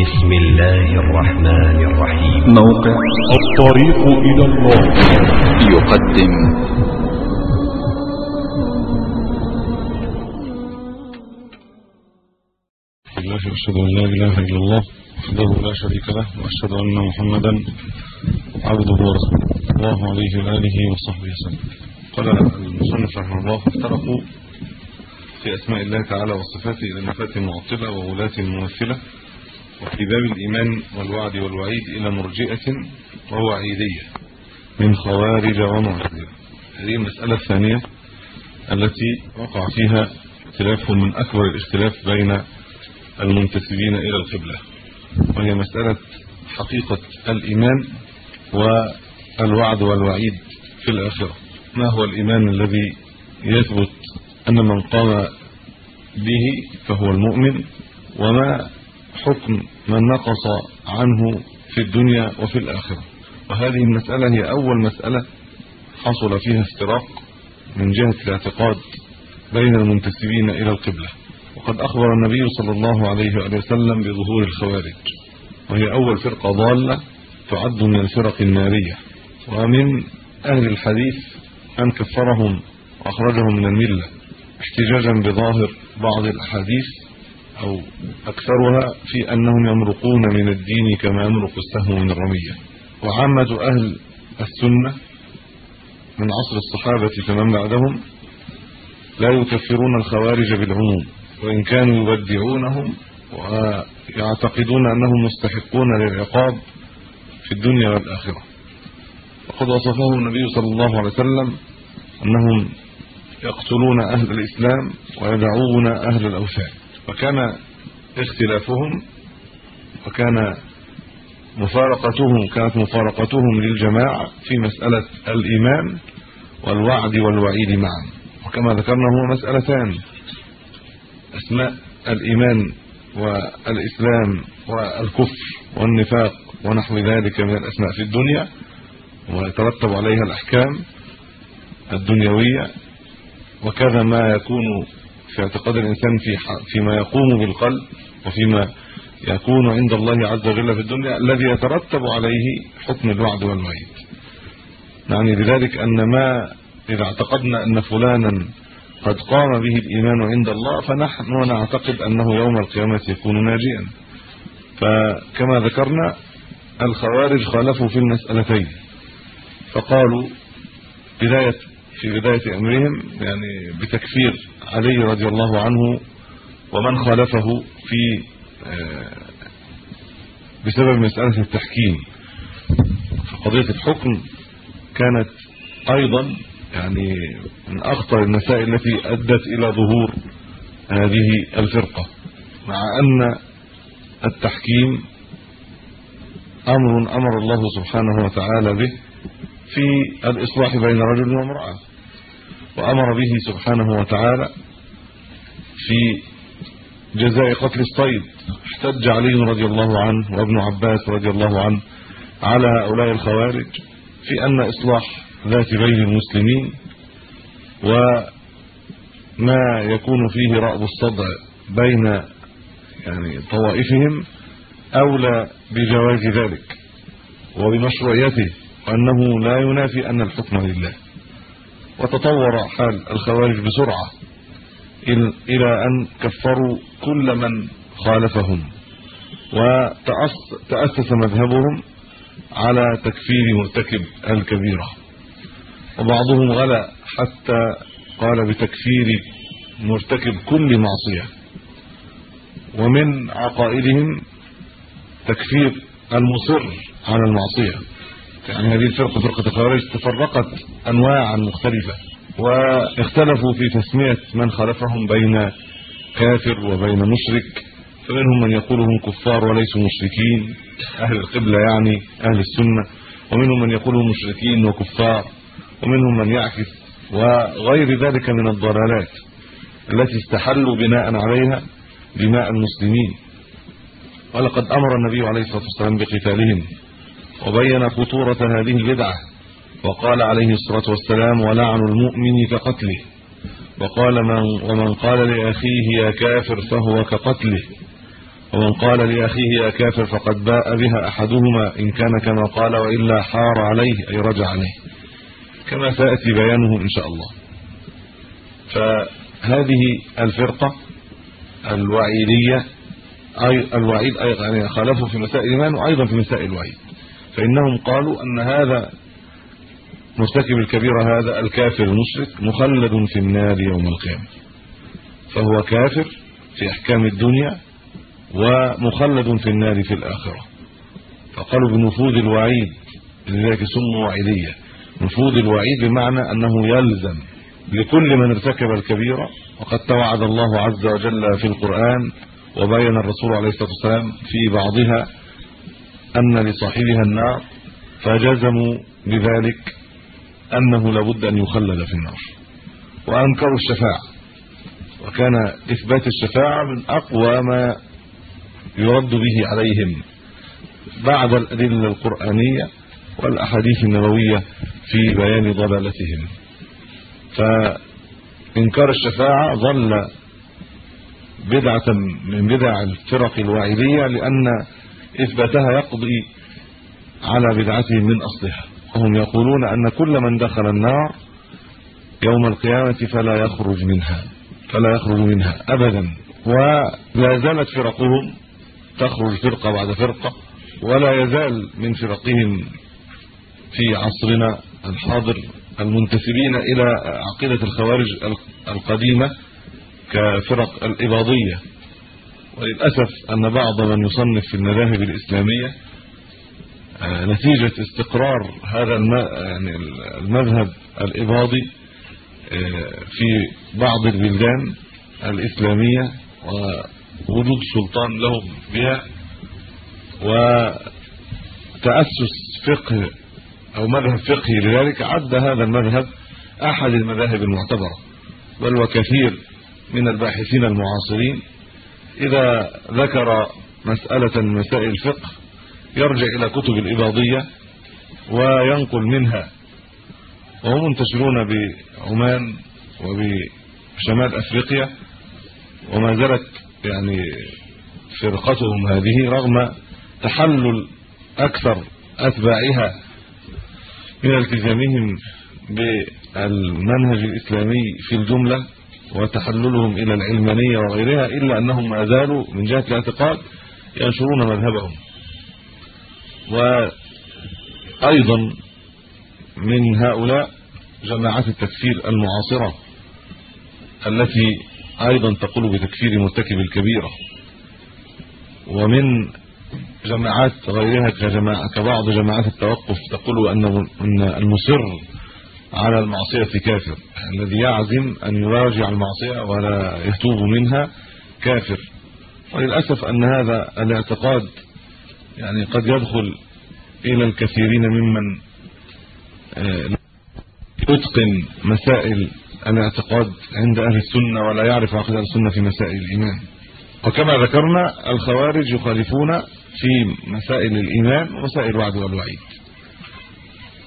بسم الله الرحمن الرحيم. موقع الطريق إلى الله. يقدم. الله أشهد أن لا إله إلا الله وحده لا شريك له وأشهد أن محمدا عبده ورسوله. الله عليه وآله وصحبه وسلم. قال المصنف رحمه الله افترقوا في أسماء الله تعالى وصفاته إلى نفاة معطلة وولاة ممثلة وفي باب الإيمان والوعد والوعيد إلى مرجئة ووعيدية من خوارج ومعتزلة. هذه المسألة الثانية التي وقع فيها اختلاف من أكبر الاختلاف بين المنتسبين إلى القبلة وهي مسألة حقيقة الإيمان والوعد والوعيد في الآخرة. ما هو الإيمان الذي يثبت أن من قام به فهو المؤمن وما حكم من نقص عنه في الدنيا وفي الآخرة. وهذه المسألة هي أول مسألة حصل فيها افتراق من جهة الاعتقاد بين المنتسبين إلى القبلة. وقد أخبر النبي صلى الله عليه وآله وسلم بظهور الخوارج. وهي أول فرقة ضالة تعد من الفرق النارية. ومن أهل الحديث أن كفرهم وأخرجهم من الملة احتجاجا بظاهر بعض الأحاديث أو أكثرها في أنهم يمرقون من الدين كما يمرق السهم من الرمية. وعامة أهل السنة من عصر الصحابة فمن بعدهم لا يكفرون الخوارج بالعموم وإن كانوا يبدعونهم ويعتقدون أنهم مستحقون للعقاب في الدنيا والآخرة. وقد وصفهم النبي صلى الله عليه وسلم أنهم يقتلون أهل الإسلام ويدعون أهل الأوثان. وكان اختلافهم وكان مفارقتهم كانت مفارقتهم للجماعة في مسألة الإيمان والوعد والوعيد معا. وكما ذكرنا هو مسألتان أسماء الإيمان والإسلام والكفر والنفاق ونحو ذلك من الأسماء في الدنيا ويترتب عليها الأحكام الدنيوية وكذا ما يكون في اعتقاد الإنسان في فيما يقوم بالقلب وفيما يكون عند الله عز وجل في الدنيا الذي يترتب عليه حكم الوعد والوعيد يعني لذلك أن ما إذا اعتقدنا أن فلانا قد قام به الإيمان عند الله فنحن نعتقد أنه يوم القيامة يكون ناجيا. فكما ذكرنا الخوارج خالفوا في المسألتين فقالوا بداية في بداية أمرهم يعني بتكفير علي رضي الله عنه ومن خالفه في بسبب مسألة التحكيم. فقضية الحكم كانت أيضا يعني من أخطر المسائل التي أدت إلى ظهور هذه الفرقة مع أن التحكيم أمر أمر الله سبحانه وتعالى به في الإصلاح بين رجل وامرأة. وأمر به سبحانه وتعالى في جزاء قتل الصيد. احتج علي رضي الله عنه وابن عباس رضي الله عنه على هؤلاء الخوارج في أن إصلاح ذات بين المسلمين وما يكون فيه رأب الصدع بين يعني طوائفهم أولى بجواز ذلك وبمشروعيته وأنه لا ينافي أن الحكم لله. وتطور حال الخوارج بسرعة إلى أن كفروا كل من خالفهم وتأسس مذهبهم على تكفير مرتكب الكبيرة وبعضهم غلا حتى قال بتكفير مرتكب كل معصية ومن عقائدهم تكفير المصر على المعصية يعني هذه الفرقة فرقة الخوارج تفرقت أنواعا مختلفة واختلفوا في تسمية من خالفهم بين كافر وبين مشرك فمنهم من يقول هم كفار وليسوا مشركين أهل القبلة يعني أهل السنة ومنهم من يقول هم مشركين وكفار ومنهم من يعكس وغير ذلك من الضلالات التي استحلوا بناء عليها دماء المسلمين ولقد أمر النبي عليه الصلاة والسلام بقتالهم وبين خطورة هذه البدعة وقال عليه الصلاة والسلام ولعن المؤمن كقتله. وقال من ومن قال لأخيه يا كافر فهو كقتله. ومن قال لأخيه يا كافر فقد باء بها أحدهما إن كان كما قال وإلا حار عليه أي رجع عليه. كما سيأتي بيانه إن شاء الله. فهذه الفرقة الوعيدية اي الوعيد أيضا يعني خالفوا في مسائل الإيمان وأيضا في مسائل الوعيد. فإنهم قالوا أن هذا مرتكب الكبيره هذا الكافر المشرك مخلد في النار يوم القيامة. فهو كافر في أحكام الدنيا ومخلد في النار في الآخرة. فقالوا بنفوذ الوعيد لذلك سموا وعيدية. نفوذ الوعيد بمعنى أنه يلزم لكل من ارتكب الكبيره وقد توعد الله عز وجل في القرآن وبين الرسول عليه الصلاة والسلام في بعضها أن لصاحبها النار فجزموا بذلك أنه لابد أن يخلد في النار. وأنكروا الشفاعة. وكان إثبات الشفاعة من أقوى ما يرد به عليهم بعد الأدلة القرآنية والأحاديث النبوية في بيان ضلالتهم. فإنكار الشفاعة ظل بدعة من بدع الفرق الواعدية لأن إثباتها يقضي على بدعتهم من أصلها. وهم يقولون أن كل من دخل النار يوم القيامة فلا يخرج منها فلا يخرج منها ابدا. ولا زالت فرقهم تخرج فرقة بعد فرقة ولا يزال من فرقهم في عصرنا الحاضر المنتسبين إلى عقيدة الخوارج القديمة كفرق الإباضية. وللأسف أن بعض من يصنف في المذاهب الإسلامية آه، نتيجة استقرار هذا يعني المذهب الإباضي آه، في بعض البلدان الإسلامية ووجود سلطان لهم بها وتأسس فقه أو مذهب فقهي لذلك عد هذا المذهب أحد المذاهب المعتبرة بل وكثير من الباحثين المعاصرين إذا ذكر مسألة من مسائل الفقه يرجع إلى كتب الإباضية وينقل منها. وهم منتشرون بعمان وبشمال أفريقيا وما زالت يعني فرقتهم هذه رغم تحلل أكثر أتباعها من التزامهم بالمنهج الإسلامي في الجملة. وتحللهم إلى العلمانية وغيرها إلا أنهم ما زالوا من جهة الاعتقاد ينشرون مذهبهم. وأيضا من هؤلاء جماعات التكفير المعاصرة التي أيضا تقول بتكفير مرتكب الكبيرة. ومن جماعات غيرها كجماعة كبعض جماعات التوقف تقول إن المصر على المعصية كافر الذي يعزم أن يراجع المعصية ولا يتوب منها كافر. وللأسف أن هذا الاعتقاد يعني قد يدخل إلى الكثيرين ممن آه، يتقن مسائل الاعتقاد عند أهل السنة ولا يعرف عقيدة السنة في مسائل الإيمان. وكما ذكرنا الخوارج يخالفون في مسائل الإيمان ومسائل الوعد والوعيد.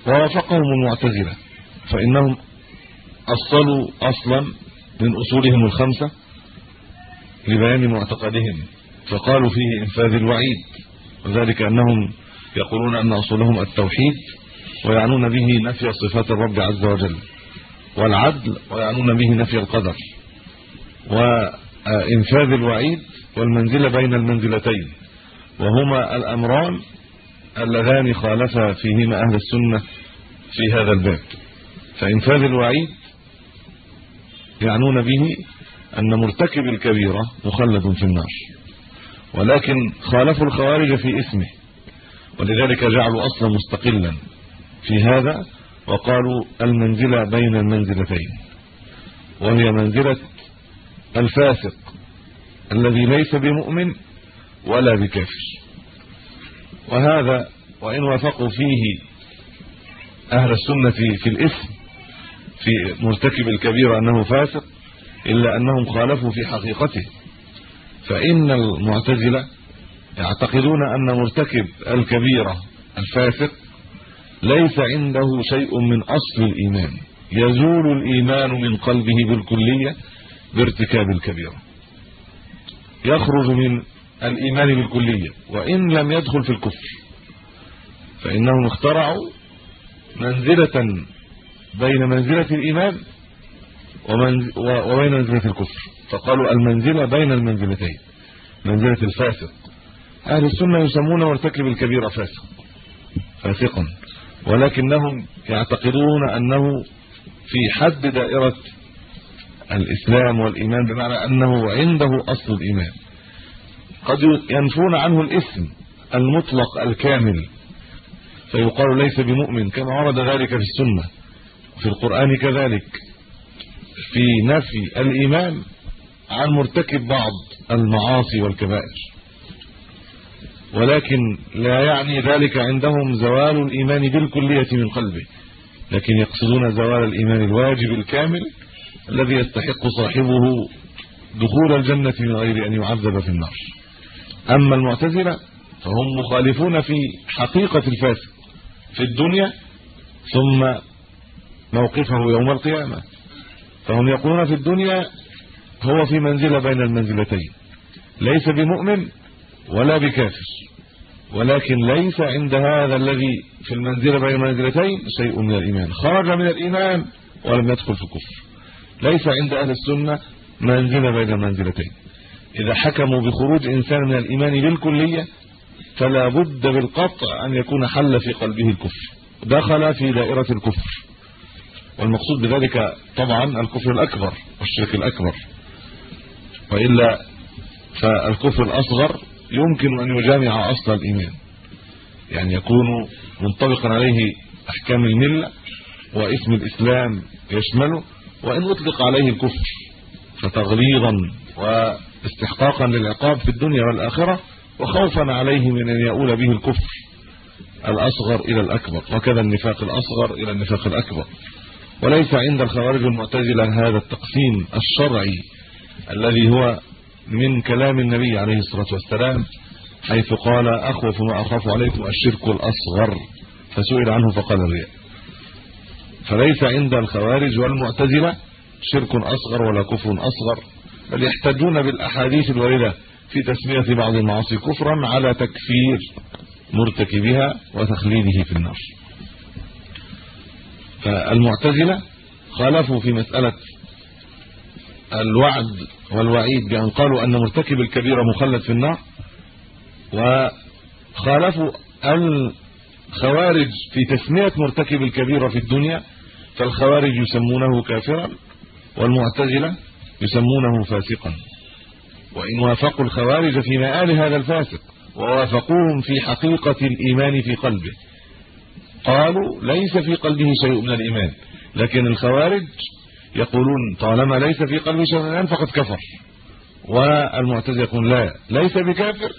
ووافقهم المعتزلة. فإنهم أصلوا أصلا من أصولهم الخمسة لبيان معتقدهم فقالوا فيه إنفاذ الوعيد وذلك أنهم يقولون أن أصولهم التوحيد ويعنون به نفي صفات الرب عز وجل والعدل ويعنون به نفي القدر وإنفاذ الوعيد والمنزله بين المنزلتين وهما الأمران اللذان خالف فيهما أهل السنة في هذا الباب. فانفاذ الوعيد يعنون به أن مرتكب الكبيرة مخلد في النار ولكن خالفوا الخوارج في اسمه ولذلك جعلوا أصلا مستقلا في هذا وقالوا المنزله بين المنزلتين وهي منزلة الفاسق الذي ليس بمؤمن ولا بكافر. وهذا وإن وافقوا فيه أهل السنة في الاسم في مرتكب الكبيره أنه فاسق إلا أنهم خالفوا في حقيقته. فإن المعتزلة يعتقدون أن مرتكب الكبيره الفاسق ليس عنده شيء من أصل الإيمان. يزول الإيمان من قلبه بالكلية بارتكاب الكبيره يخرج من الإيمان بالكلية وإن لم يدخل في الكفر فإنهم اخترعوا منزلة بين منزلة الإيمان وبين منزلة الكفر. فقالوا المنزلة بين المنزلتين. منزلة الفاسق. أهل السنة يسمون مرتكب الكبيره فاسق. فاسقا. ولكنهم يعتقدون أنه في حد دائرة الإسلام والإيمان بمعنى أنه عنده أصل الإيمان. قد ينفون عنه الاسم المطلق الكامل. فيقال ليس بمؤمن كما ورد ذلك في السنة. في القرآن كذلك. في نفي الإيمان عن مرتكب بعض المعاصي والكبائر. ولكن لا يعني ذلك عندهم زوال الإيمان بالكلية من قلبه. لكن يقصدون زوال الإيمان الواجب الكامل الذي يستحق صاحبه دخول الجنة من غير أن يعذب في النار. أما المعتزلة فهم مخالفون في حقيقة الفاسق في الدنيا ثم موقفه يوم القيامة. فهم يقولون في الدنيا هو في منزلة بين المنزلتين. ليس بمؤمن ولا بكافر. ولكن ليس عند هذا الذي في المنزلة بين المنزلتين شيء من الإيمان. خرج من الإيمان ولم يدخل في الكفر. ليس عند أهل السنة منزلة بين المنزلتين. إذا حكموا بخروج إنسان من الإيمان بالكلية فلا بد بالقطع أن يكون حل في قلبه الكفر. دخل في دائرة الكفر. والمقصود بذلك طبعا الكفر الأكبر والشرك الأكبر. وإلا فالكفر الأصغر يمكن أن يجامع أصل الإيمان. يعني يكون منطبقا عليه أحكام الملة واسم الإسلام يشمله وإن أطلق عليه الكفر فتغليظا واستحقاقا للعقاب في الدنيا والآخرة وخوفا عليه من أن يؤول به الكفر الأصغر إلى الأكبر وكذا النفاق الأصغر إلى النفاق الأكبر. وليس عند الخوارج المعتزلة هذا التقسيم الشرعي الذي هو من كلام النبي عليه الصلاة والسلام حيث قال أخوف ما أخاف عليكم الشرك الأصغر. فسئل عنه فقال الرياء. فليس عند الخوارج والمعتزلة شرك أصغر ولا كفر أصغر بل يحتجون بالأحاديث الواردة في تسمية بعض المعاصي كفرا على تكفير مرتكبها وتخليده في النار. فالمعتزلة خالفوا في مسألة الوعد والوعيد بأن قالوا أن مرتكب الكبيره مخلد في النار وخالفوا الخوارج في تسمية مرتكب الكبيره في الدنيا فالخوارج يسمونه كافرا والمعتزلة يسمونه فاسقا. وإن وافقوا الخوارج في مآل هذا الفاسق ووافقوهم في حقيقة الإيمان في قلبه. قالوا ليس في قلبه شيء من الإيمان. لكن الخوارج يقولون طالما ليس في قلبه شيء من الإيمان فقد كفر. والمعتزلة يقول لا ليس بكافر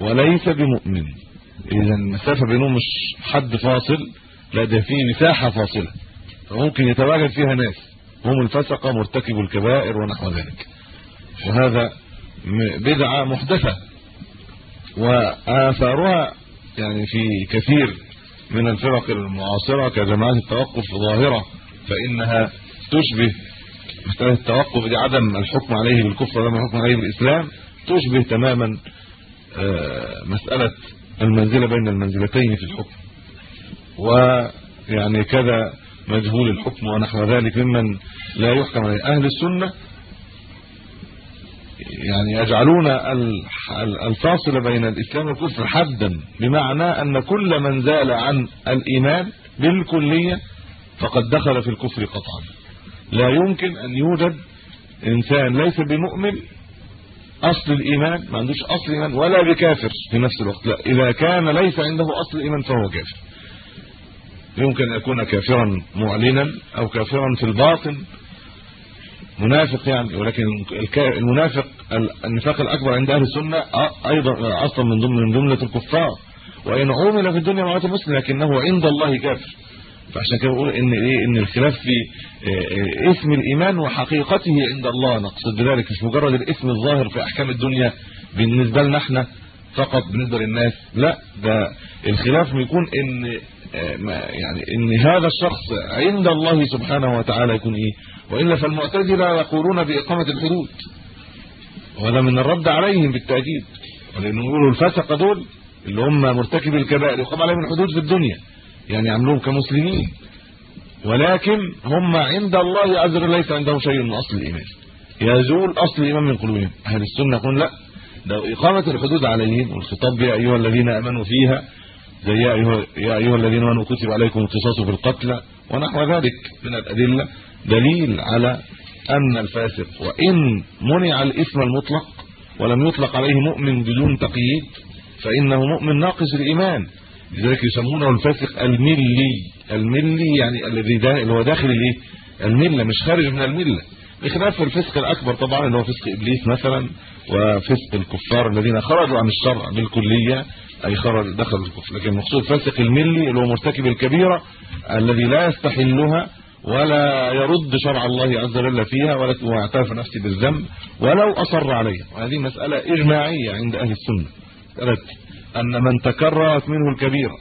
وليس بمؤمن. اذا المسافه بينهم مش حد فاصل لا ده في مساحة فاصلة. فممكن يتواجد فيها ناس. هم الفسقة مرتكبوا الكبائر ونحو ذلك. وهذا بدعة محدثة. وآثارها يعني في كثير. من الفرق المعاصرة كجماعة التوقف ظاهرة فإنها تشبه مساله التوقف دي عدم الحكم عليه بالكفر ولا الحكم عليه بالإسلام تشبه تماما مسألة المنزلة بين المنزلتين في الحكم. ويعني كذا مجهول الحكم ونحو ذلك ممن لا يحكم عليه. أهل السنة يعني يجعلون الفاصل بين الإسلام والكفر حدا بمعنى أن كل من زال عن الإيمان بالكلية فقد دخل في الكفر قطعا. لا يمكن أن يوجد إنسان ليس بمؤمن أصل الإيمان ما عندوش أصل إيمان ولا بكافر في نفس الوقت. لا إذا كان ليس عنده أصل الإيمان فهو كافر. يمكن أن يكون كافرا معلنا أو كافرا في الباطن منافق يعني ولكن المنافق النفاق الأكبر عند أهل السنة أيضا أصلا من ضمن من جمله الكفار. وإن عمل في الدنيا معات المسلم لكنه عند الله كافر. فعشان كده بقول إن إيه إن الخلاف في اسم الإيمان وحقيقته عند الله. نقصد بذلك مش مجرد الاسم الظاهر في أحكام الدنيا بالنسبة لنا إحنا فقط بالنسبة للناس. لا ده الخلاف يكون إن يعني إن هذا الشخص عند الله سبحانه وتعالى يكون إيه؟ وإلا فالمعتزلة يقولون بإقامة الحدود. وهذا من الرد عليهم بالتأكيد. ولأنه يقولوا الفسق دول اللي هم مرتكبي الكبائر يقام عليهم الحدود في الدنيا. يعني يعملوهم كمسلمين. ولكن هم عند الله وجل ليس عندهم شيء من أصل الإيمان. يزول أصل الإيمان من قلوبهم. أهل السنة يقول لا. ده إقامة الحدود عليهم والخطاب يا أيها الذين آمنوا فيها زي يا ايها يا أيها الذين آمنوا كتب عليكم القصاص في القتلى ونحو ذلك من الأدلة دليل على أن الفاسق وإن منع الإثم المطلق ولم يطلق عليه مؤمن بدون تقييد فإنه مؤمن ناقص الإيمان. لذلك يسمونه الفاسق الملي. الملي يعني الذي ده اللي هو داخل الإيه؟ الملة مش خارج من الملة. بخلاف الفسق الأكبر طبعا اللي هو فسق إبليس مثلا وفسق الكفار الذين خرجوا عن الشرع بالكلية أي خرج دخل الكفر. لكن المقصود الفاسق الملي اللي هو مرتكب الكبيرة الذي لا يستحلها ولا يرد شرع الله عز وجل فيها ولا يعترف نفسه بالذنب ولو أصر عليها. وهذه مسألة إجماعية عند أهل السنة. قالت أن من تكررت منه الكبيرة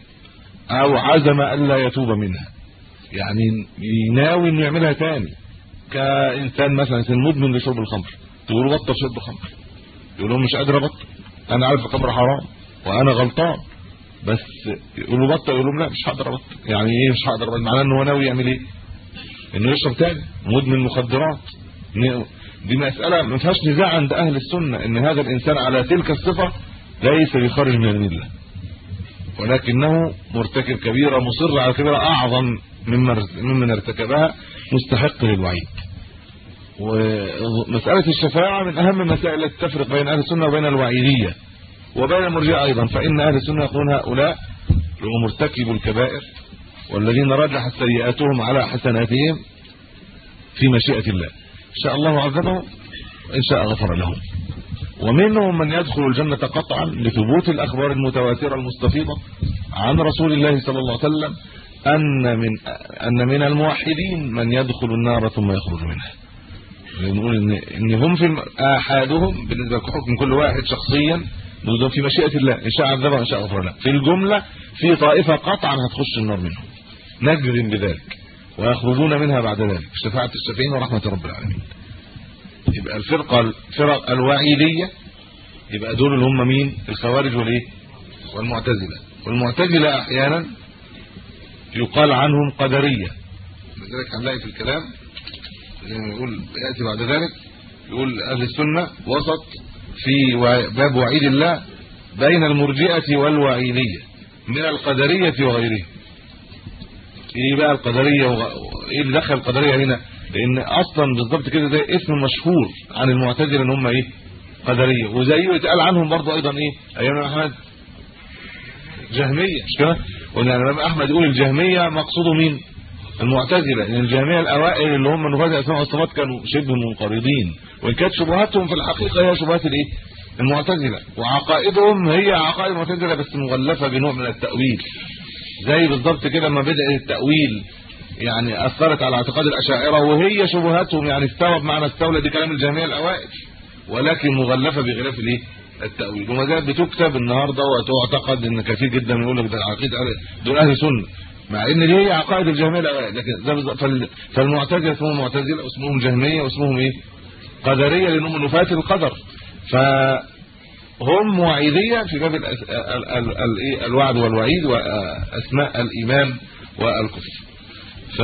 أو عزم الا يتوب منها. يعني يناوي إنه يعملها تاني. كإنسان مثلا إنسان مدمن لشرب الخمر. تقول بطل شرب الخمر يقول مش قادر أبطل. أنا عارف الخمر حرام. وأنا غلطان. بس يقول له بطل يقول له لا مش هقدر أبطل. يعني إيه مش هقدر أبطل؟ معناه ان هو ناوي يعمل إيه؟ إنه يشرب تاني. مدمن مخدرات. دي مسألة ما فيهاش نزاع عند أهل السنة إن هذا الإنسان على تلك الصفة ليس بخارج من المله ولكنه مرتكب كبيرة مصر على كبيرة أعظم مما ممن ارتكبها مستحق للوعيد. ومسألة الشفاعة من أهم المسائل التي تفرق بين أهل السنة وبين الوعيدية. وبين المرجئة أيضا فإن أهل السنة يقولون هؤلاء مرتكبوا الكبائر والذين رجحت سيئاتهم على حسناتهم في مشيئة الله. إن شاء الله عذبهم وإن شاء غفر لهم. ومنهم من يدخل الجنة قطعا لثبوت الأخبار المتواترة المستفيضة عن رسول الله صلى الله عليه وسلم أن من أن من الموحدين من يدخل النار ثم يخرج منها. نقول ان إن هم في آحادهم بالنسبة لحكم كل واحد شخصيا دول في مشيئة الله. إن شاء عذبه وإن شاء غفر له في الجملة في طائفة قطعا هتخش النار منهم. نجزم بذلك ويخرجون منها بعد ذلك. شفاعة الشافعين ورحمة رب العالمين. يبقى الفرقة الفرق الوعيدية يبقى دول اللي هم مين؟ الخوارج والإيه؟ والمعتزلة. والمعتزلة أحيانا يقال عنهم قدرية. لذلك هنلاقي في الكلام. يقول يأتي بعد ذلك يقول أهل السنة وسط في باب وعيد الله بين المرجئة والوعيدية من القدرية وغيرهم. إيه بقى القدرية وايه اللي دخل القدرية هنا؟ لأن أصلا بالظبط كده زي اسم مشهور عن المعتزلة إن هم إيه؟ قدرية. وزيه يتقال عنهم برضه أيضا إيه؟ أيام أحمد جهمية مش كده؟ الامام أحمد يقول الجهمية مقصوده مين؟ المعتزلة لأن الجهميه الأوائل اللي هم نفاذ الاسماء والصفات كانوا شبه منقرضين. وإن كانت شبهاتهم في الحقيقة هي شبهات الإيه؟ المعتزلة. وعقائدهم هي عقائد المعتزلة بس مغلفة بنوع من التأويل. زي بالظبط كده لما بدأ التأويل يعني أثرت على اعتقاد الأشاعرة وهي شبهاتهم يعني استوى بمعنى استولى دي كلام الجهميه الأوائل. ولكن مغلفة بغلاف الإيه؟ التأويل. وما زالت بتكتب النهارده وتعتقد إن كثير جدا يقول لك ده عقيده دول أهل سنة. مع إن دي هي عقائد الجهمية لكن ده فالمعتزلة اسمهم معتزلة واسمهم جهمية واسمهم إيه؟ قدريه لأنهم نفاة القدر فهم وعيديه في باب الوعد والوعيد وأسماء الإيمان والكفر. ف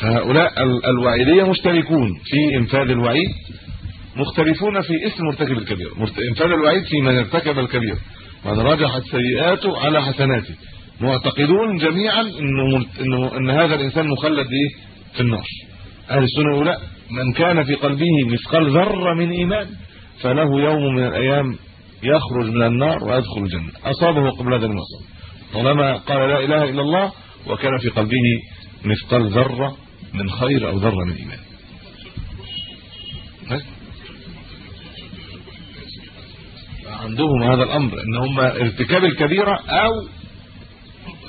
فهؤلاء الوعيديه مشتركون في إنفاذ الوعيد مختلفون في اسم مرتكب الكبير. إنفاذ الوعيد في من ارتكب الكبير. من رجحت سيئاته على حسناته. معتقدون جميعا إنه إنه إن هذا الإنسان مخلد إيه في النار. أهل السنة يقول من كان في قلبه مثقال ذرة من إيمان فله يوم من الأيام يخرج من النار ويدخل الجنة. أصابه قبل هذا المصاب طالما قال لا إله إلا الله وكان في قلبه مثقال ذرة من خير أو ذرة من إيمان. عندهم هذا الأمر إن هم ارتكاب الكبيرة أو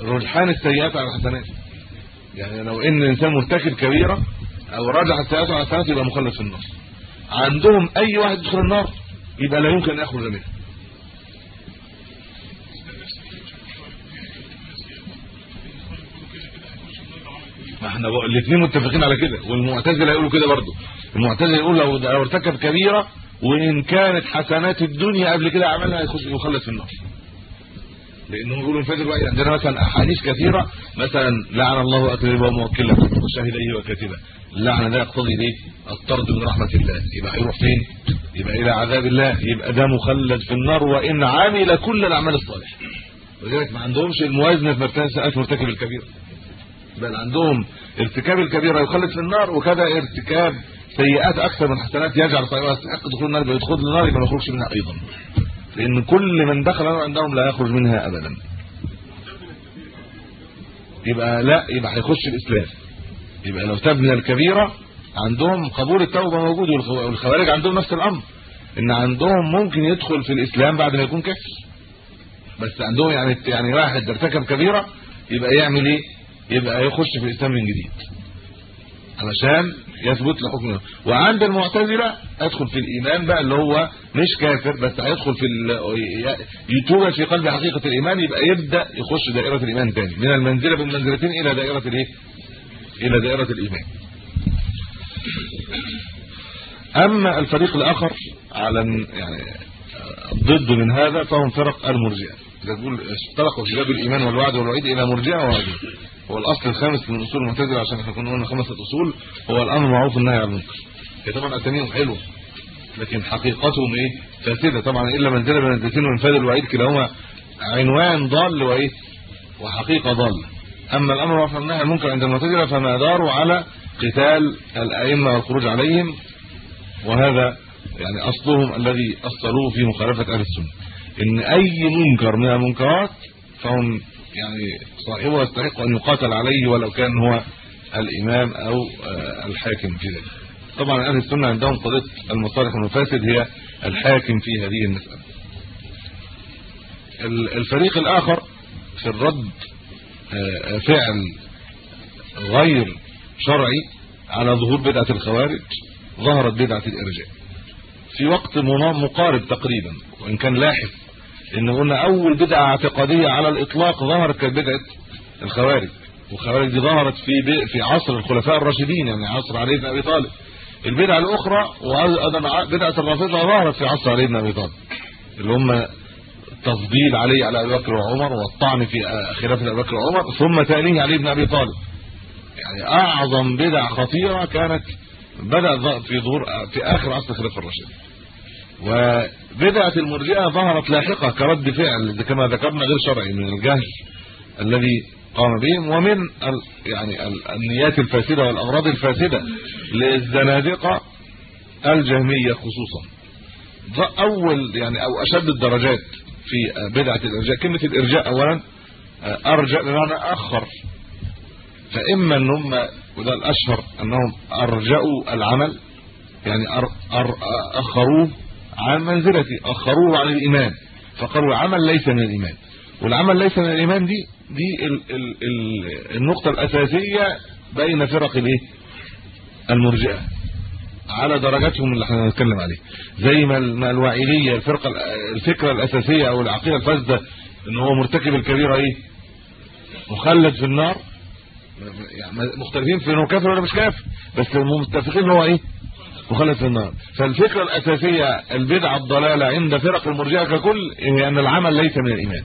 رجحان السيئات على الحسنات. يعني لو إن الانسان مرتكب كبيرة أو رجع السيئات على الحسنات يبقى مخلد في النار. عندهم أي واحد يدخل النار يبقى لا يمكن أن يخرج منها إحنا الاثنين متفقين على كده والمعتزلة يقولوا كده برضه. المعتزلة يقول لو ارتكب كبيرة وإن كانت حسنات الدنيا قبل كده عملها يخلد في النار. لأنهم يقولوا الفجر بقى عندنا مثلا أحاديث كثيرة مثلا لعن الله اكذبه وموكله وشاهديه وكاتبه اللعن ده يقتضي إيه الطرد من رحمة الله. يبقى هيروح فين يبقى إلى عذاب الله. يبقى ده مخلد في النار وإن عمل كل الأعمال الصالحة. ولذلك ما عندهمش الموازنة في مرتكب مرتكب الكبيرة. بل عندهم ارتكاب الكبيرة يخلد في النار وكذا ارتكاب سيئات أكثر من حسنات يجعل يستحق دخول النار يدخل النار ما يخرجش منها أيضا. لأن كل من دخل عندهم لا يخرج منها ابدا. يبقى لا يبقى هيخش الإسلام. يبقى لو تاب من الكبيرة عندهم قبول التوبة موجود والخوارج عندهم نفس الأمر. إن عندهم ممكن يدخل في الإسلام بعد ما يكون كافر. بس عندهم يعني يعني واحد ارتكب كبيرة يبقى يعمل إيه؟ يبقى يخش في الإسلام من جديد. علشان يثبت له حكم وعند المعتزلة أدخل في الإيمان بقى اللي هو مش كافر بس هيدخل في يتوب في قلب حقيقة الإيمان يبقى يبدأ يخش دائرة الإيمان تاني. من المنزلة بالمنزلتين إلى دائرة الإيه؟ إلى دائرة الإيمان. أما الفريق الآخر على يعني ضد من هذا فهم فرق المرجئة. تقول اشتركوا في باب الإيمان والوعد والوعيد إلى مرجئة وواجب هو الأصل الخامس من اصول المعتزلة عشان إحنا كنا قلنا خمسة أصول هو الأمر معروف والنهي عن المنكر. هي طبعا اساميهم حلوة لكن حقيقتهم إيه؟ فاسدة. طبعا إلا منزله بمنزلتين وانفاذ الوعيد كلاهما عنوان ضال وإيه؟ وحقيقة ضاله أما الأمر معروف والنهي عن المنكر عند المعتزلة فما داروا على قتال الأئمة والخروج عليهم وهذا يعني أصلهم الذي أصلوه في مخالفة أهل السنة. إن أي منكر من المنكرات فهم يعني صاحبه يستحق أن يقاتل عليه ولو كان هو الإمام أو الحاكم في ذلك. طبعا أهل السنة عندهم قضيه المصالح والمفاسد هي الحاكم في هذه المسألة. الفريق الآخر في الرد فعل غير شرعي على ظهور بدعة الخوارج ظهرت بدعة الإرجاء. في وقت مقارب تقريبا وإن كان لاحق إن قلنا أول بدعة اعتقادية على الإطلاق ظهرت كانت بدعه الخوارج. والخوارج دي ظهرت في في عصر الخلفاء الراشدين يعني عصر علي بن أبي طالب. البدعة الأخرى وأيضا بدعة الرافضة ظهرت في عصر علي بن أبي طالب. اللي هم تفضيل علي على أبي بكر وعمر والطعن في خلافه أبي بكر وعمر ثم تاليه علي بن أبي طالب. يعني أعظم بدع خطيرة كانت بدأ في ظهور في آخر عصر الخلافه الراشدين. وبدعة المرجئة ظهرت لاحقة كرد فعل كما ذكرنا غير شرعي من الجهل الذي قام بهم ومن ال يعني ال النيات الفاسدة والأغراض الفاسدة للزنادقة الجهمية خصوصا. أول يعني أو أشد الدرجات في بدعة الإرجاء كلمة الإرجاء اولا ارجع بمعنى أخر. فإما ان هم وده الأشهر أنهم أرجأوا العمل يعني أر أر أخروه عن منزلتي اخروه عن الإيمان. فقالوا العمل ليس من الإيمان. والعمل ليس من الإيمان دي دي ال ال ال النقطة الأساسية بين فرق الإيه؟ المرجئة. على درجاتهم اللي إحنا هنتكلم عليه زي ما الوعيديه الفرقه الفكرة الأساسية أو العقيدة الفاسدة إن هو مرتكب الكبيرة إيه؟ مخلد في النار. يعني مختلفين في إنه كافر ولا مش كافر. بس متفقين إن هو إيه؟ مخلد في النار فالفكرة الأساسية البدعة الضلالة عند فرق المرجئة ككل هي أن العمل ليس من الإيمان.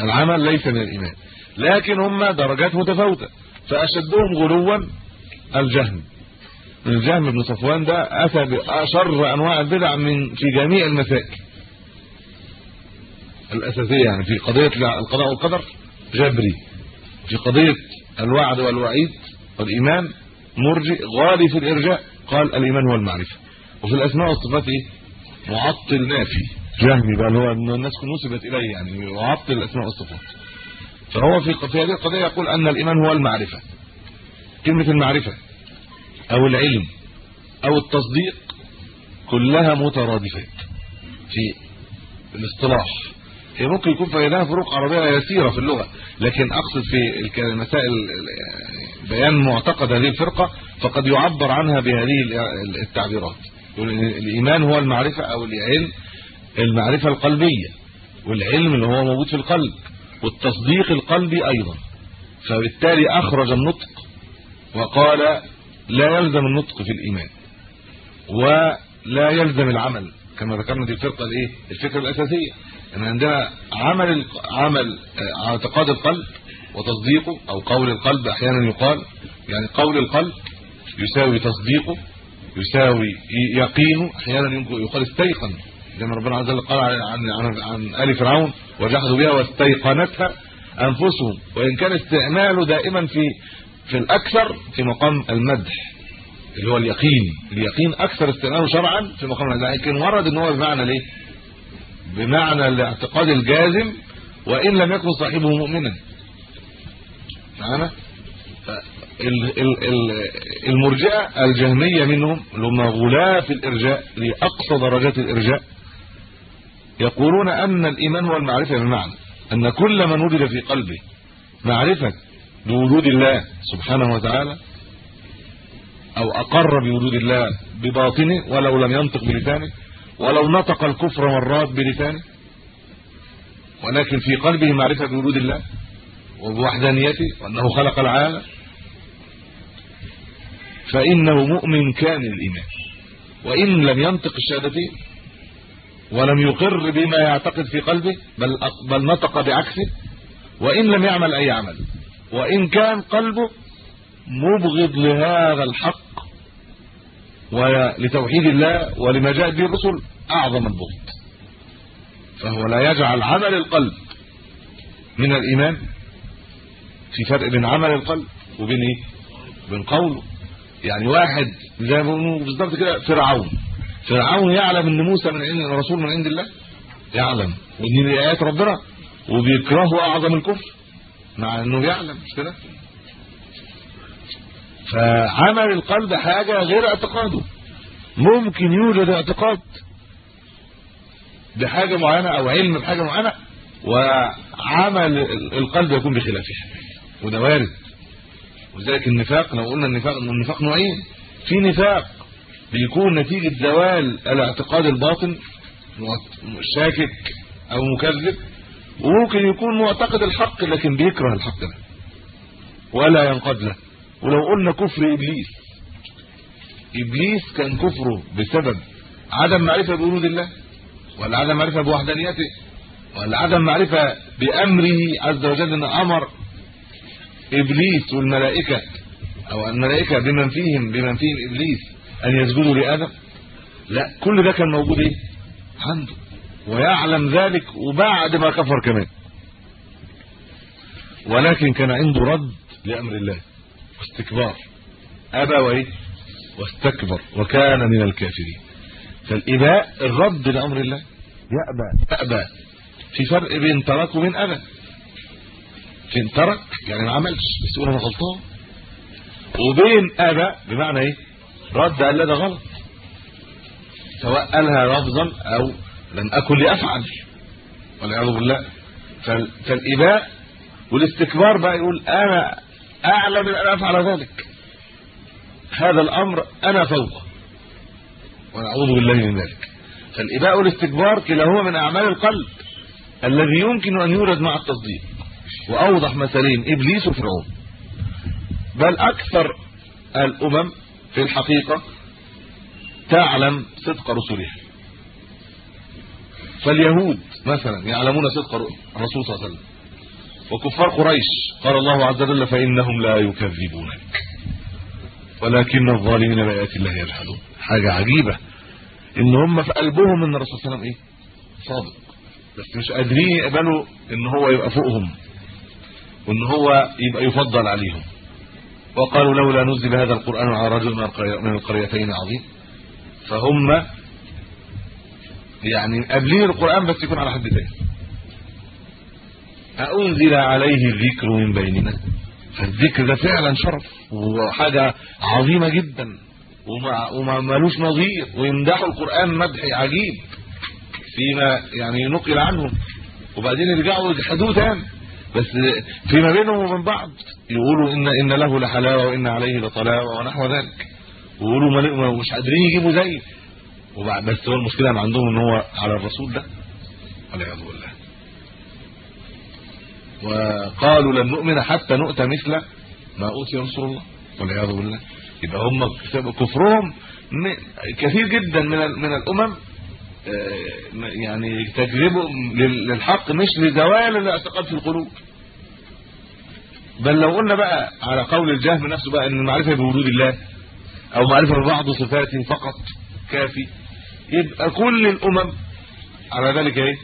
العمل ليس من الإيمان. لكن هم درجات متفاوتة. فأشدهم غلوا الجهم. الجهم بن صفوان ده أتى بأشر أنواع البدع من في جميع المسائل الأساسية يعني في قضية القضاء والقدر جبري. في قضية الوعد والوعيد والإيمان مرجئ غالي في الإرجاء. قال الإيمان هو المعرفة. وفي الأسماء والصفات إيه معطل نافي جهمي بقى هو إن الناس نسبت إليه يعني معطل الأسماء والصفات. فهو في في هذه القضية يقول أن الإيمان هو المعرفة. كلمة المعرفة أو العلم أو التصديق كلها مترادفات في الاصطلاح. ممكن يكون فيها فروق عربية يسيرة في اللغة. لكن أقصد في المسائل بيان معتقد هذه الفرقة فقد يعبر عنها بهذه التعبيرات. الإيمان هو المعرفة أو العلم المعرفة القلبية والعلم اللي هو موجود في القلب والتصديق القلبي أيضا. فبالتالي أخرج النطق وقال لا يلزم النطق في الإيمان ولا يلزم العمل. كما ذكرنا دي الفرقة الإيه؟ الفكرة الأساسية. إن عندنا عمل عمل آه، اعتقاد القلب وتصديقه أو قول القلب أحيانا يقال. يعني قول القلب يساوي تصديقه يساوي يقينه. أحيانا يقال استيقن زي ما ربنا عز وجل قال عن عن عن آل فرعون وجحدوا بها واستيقنتها أنفسهم. وإن كان استعماله دائما في في الأكثر في مقام المدح اللي هو اليقين. اليقين أكثر استعماله شرعا في مقام المدح. لكن ورد إن هو بمعنى الايه بمعنى الاعتقاد الجازم وإن لم يكن صاحبه مؤمنا. معانا؟ المرجئة الجهمية منهم اللي هم غلاف الإرجاء لأقصى درجات الإرجاء يقولون أن الإيمان هو المعرفه بالمعنى أن كل من وجد في قلبه معرفة بوجود الله سبحانه وتعالى أو أقر بوجود الله بباطنه ولو لم ينطق بلسانه ولو نطق الكفر مرات بلسانه ولكن في قلبه معرفة بوجود الله وبوحدانيته وأنه خلق العالم فإنه مؤمن كامل الايمان وإن لم ينطق الشهادتين ولم يقر بما يعتقد في قلبه بل بل نطق بعكسه وإن لم يعمل أي عمل وإن كان قلبه مبغض لهذا الحق ولتوحيد الله ولما جاء به الرسل أعظم البغض فهو لا يجعل عمل القلب من الإيمان في فرق بين عمل القلب وبين إيه؟ بين قوله. يعني واحد زي ما بيقولوا بالظبط كده فرعون. فرعون يعلم إن موسى من عند الرسول من عند الله؟ يعلم. ودي آيات ربنا. وبيكرهه أعظم الكفر. مع إنه يعلم مش كده؟ فعمل القلب حاجة غير اعتقاده. ممكن يوجد اعتقاد بحاجة معينة أو علم بحاجة معينة وعمل القلب يكون بخلافها وده وارد. وذلك النفاق لو قلنا النفاق النفاق نوعين. في نفاق بيكون نتيجة زوال الاعتقاد الباطن شاكك أو مكذب وممكن يكون معتقد الحق لكن بيكره الحق ده. ولا ينقاد له. ولو قلنا كفر إبليس إبليس كان كفره بسبب عدم معرفة بوجود الله ولا عدم معرفة بوحدانيته ولا عدم معرفة بأمره عز وجل ان أمر إبليس والملائكة أو الملائكة بمن فيهم بمن فيهم إبليس أن يسجدوا لآدم؟ لا كل ده كان موجود إيه؟ عنده ويعلم ذلك وبعد ما كفر كمان. ولكن كان عنده رد لأمر الله. واستكبار. أبى وايه واستكبر وكان من الكافرين. فالإباء الرد لأمر الله. يأبى. يأبى في فرق بين ترك وبين أبى. فين ترك؟ يعني ما عملش. بس يقول أنا غلطان. وبين أبى بمعنى إيه؟ رد قال ده غلط. سواء قالها لفظا أو لم أكن لأفعل. والعياذ بالله. فالإباء والاستكبار بقى يقول أنا أعلم أن أنا أفعل ذلك. هذا الأمر أنا فوقه. ونعوذ بالله من ذلك. فالإباء والاستكبار كلاهما من أعمال القلب الذي يمكن أن يورد مع التصديق. وأوضح مثالين إبليس وفرعون. بل أكثر الأمم في الحقيقة تعلم صدق رسلها فاليهود مثلا يعلمون صدق الرسول صلى الله عليه وسلم. وكفار قريش. قال الله عز وجل فإنهم لا يكذبونك ولكن الظالمين بايات الله يجحدون. حاجة عجيبة. إن هم في قلبهم إن الرسول صلى الله عليه وسلم إيه؟ صادق. بس مش قادرين يقبلوا إن هو يبقى فوقهم. وإن هو يبقى يفضل عليهم. وقالوا لولا نزل هذا القرآن على رجل من القريتين عظيم. فهم يعني قابلين القرآن بس يكون على حد تاني. انزل عليه الذكر من بيننا. فالذكر ده فعلا شرف وحاجه عظيمة جدا وما وما ملوش نظير ويمدحوا القرآن مدح عجيب فيما يعني نقل عنهم وبعدين يرجعوا يجحدوه تاني. بس فيما بينهم وبين بعض يقولوا ان إن له لحلاوة وإن عليه لطلاوة ونحو ذلك. ويقولوا مش قادرين يجيبوا زيه. وبعد بس هو المشكلة عندهم إن هو على الرسول ده. والعياذ بالله. وقالوا لن نؤمن حتى نؤتى مثل ما أوتي رسول الله. والعياذ بالله. يبقى هم كفرهم كثير جدا من من الأمم آه، يعني تجربهم للحق مش لزوال الاعتقاد في القلوب. بل لو قلنا بقى على قول الجهم نفسه بقى إن المعرفة بوجود الله أو معرفة ببعض صفاته فقط كافي يبقى كل الأمم على ذلك إيه؟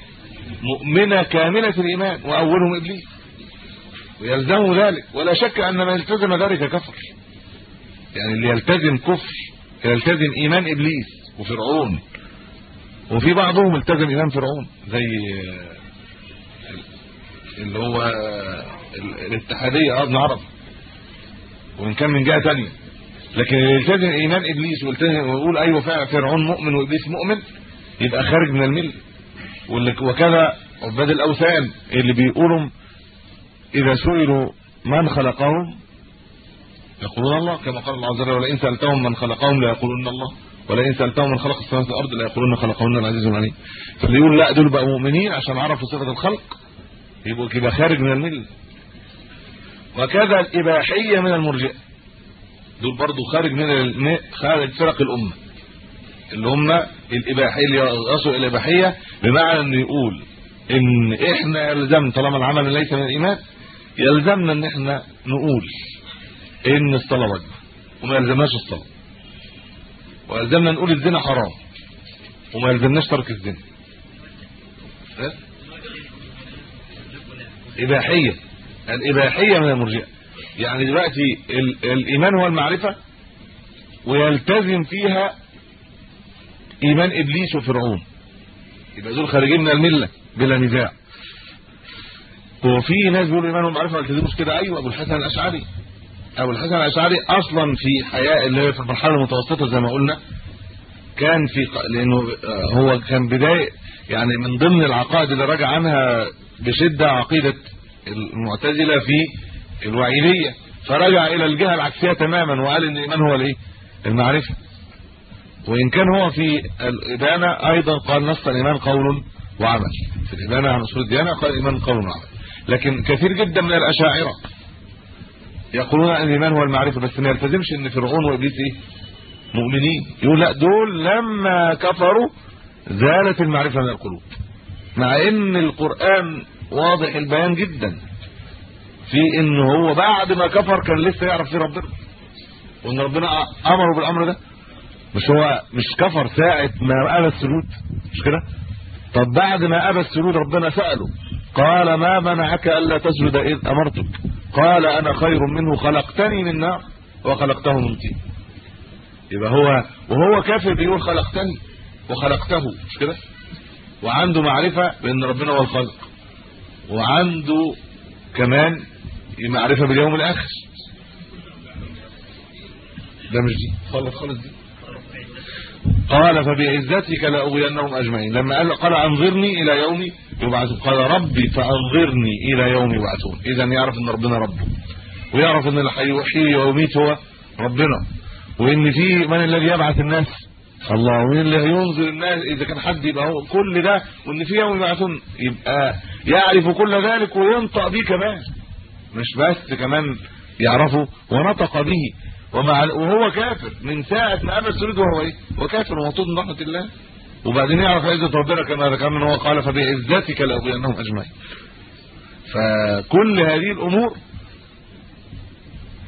مؤمنة كاملة الإيمان وأولهم إبليس. ويلزم ذلك ولا شك أن من التزم ذلك كفر. يعني اللي يلتزم كفر يلتزم إيمان إبليس وفرعون. وفي بعضهم التزم إيمان فرعون زي اللي هو الاتحادية آه بنعرف وإن كان من جهة ثانية لكن اللي يلتزم إيمان إبليس ويقول أيوه فعلا فرعون مؤمن وإبليس مؤمن يبقى خارج من الملة. وكذا عباد الأوثان اللي بيقولوا إذا سئلوا من خلقهم يقولون الله كما قال الله عز وجل ولئن سألتهم من خلقهم لا يقولون الله ولئن سألتهم من خلق السماوات والأرض لا يقولون خلقهن العزيز العليم. فاللي يقول لا دول بقوا مؤمنين عشان عرفوا صفة الخلق يبقوا كده خارج من الملة. وكذا الإباحية من المرجئة. دول برضو خارج من خارج فرق الأمة. اللي هم الإباحية اللي إلى الاباحيه بمعنى إنه يقول إن إحنا يلزم طالما العمل ليس من الإيمان يلزمنا إن إحنا نقول إن الصلاة واجبة وما يلزمناش الصلاة. ويلزمنا نقول الزنا حرام وما يلزمناش ترك الزنا. إباحية. الإباحية من المرجئة. يعني دلوقتي الإيمان هو المعرفة ويلتزم فيها إيمان إبليس وفرعون. يبقى دول خارجين من الملة بلا نزاع. وفي ناس بيقولوا ايمان ومعرفه ما يلتزموش كده. أيوه أبو الحسن الأشعري. أبو الحسن الأشعري أصلا في حياة اللي هي في المرحلة المتوسطة زي ما قلنا كان في لأنه هو كان بداية يعني من ضمن العقائد اللي راجع عنها بشدة عقيدة المعتزلة في الوعيدية. فرجع إلى الجهة العكسية تماما وقال إن الايمان هو الإيه؟ المعرفة. وإن كان هو في الإدانة أيضا قال نص الإيمان قول وعمل. في الإدانة عن أصول الديانة قال الإيمان قول وعمل. لكن كثير جدا من الأشاعرة يقولون أن الإيمان هو المعرفة بس ما يلتزمش إن فرعون وإبليس إيه؟ مؤمنين. يقول لا دول لما كفروا زالت المعرفة من القلوب. مع إن القرآن واضح البيان جدا في إن هو بعد ما كفر كان لسه يعرف في ربنا. وإن ربنا أمره بالأمر ده مش هو مش كفر ساعة ما ابى السجود مش كده؟ طب بعد ما ابى السجود ربنا سأله قال ما منعك ألا تسجد إذ أمرتك؟ قال أنا خير منه خلقتني من نار وخلقته من طين. يبقى هو وهو كافر بيقول خلقتني وخلقته مش كده؟ وعنده معرفة بأن ربنا هو الخالق وعنده كمان معرفة باليوم الآخر. ده مش دي. خلص خالص دي. قال فبعزتك لأغوينهم أجمعين. لما قال قال أنظرني إلى يوم يبعثون. قال ربي فأنظرني إلى يوم يبعثون. اذا يعرف إن ربنا ربه. ويعرف إن اللي هيحيي ويميت هو ربنا. وإن في من الذي يبعث الناس؟ الله. ومن اللي هينظر الناس إذا كان حد يبقى هو كل ده. وإن في يوم يبعثون يبقى يعرف كل ذلك وينطق به كمان. مش بس كمان يعرفه ونطق به. ومع وهو كافر. من ساعة ما قام السجود وهو إيه؟ وكافر ومطرود من رحمة الله. وبعدين يعرف عزة ربنا كما ذكرنا ان هو قال فبعزتك لاغوينهم أجمعين. فكل هذه الأمور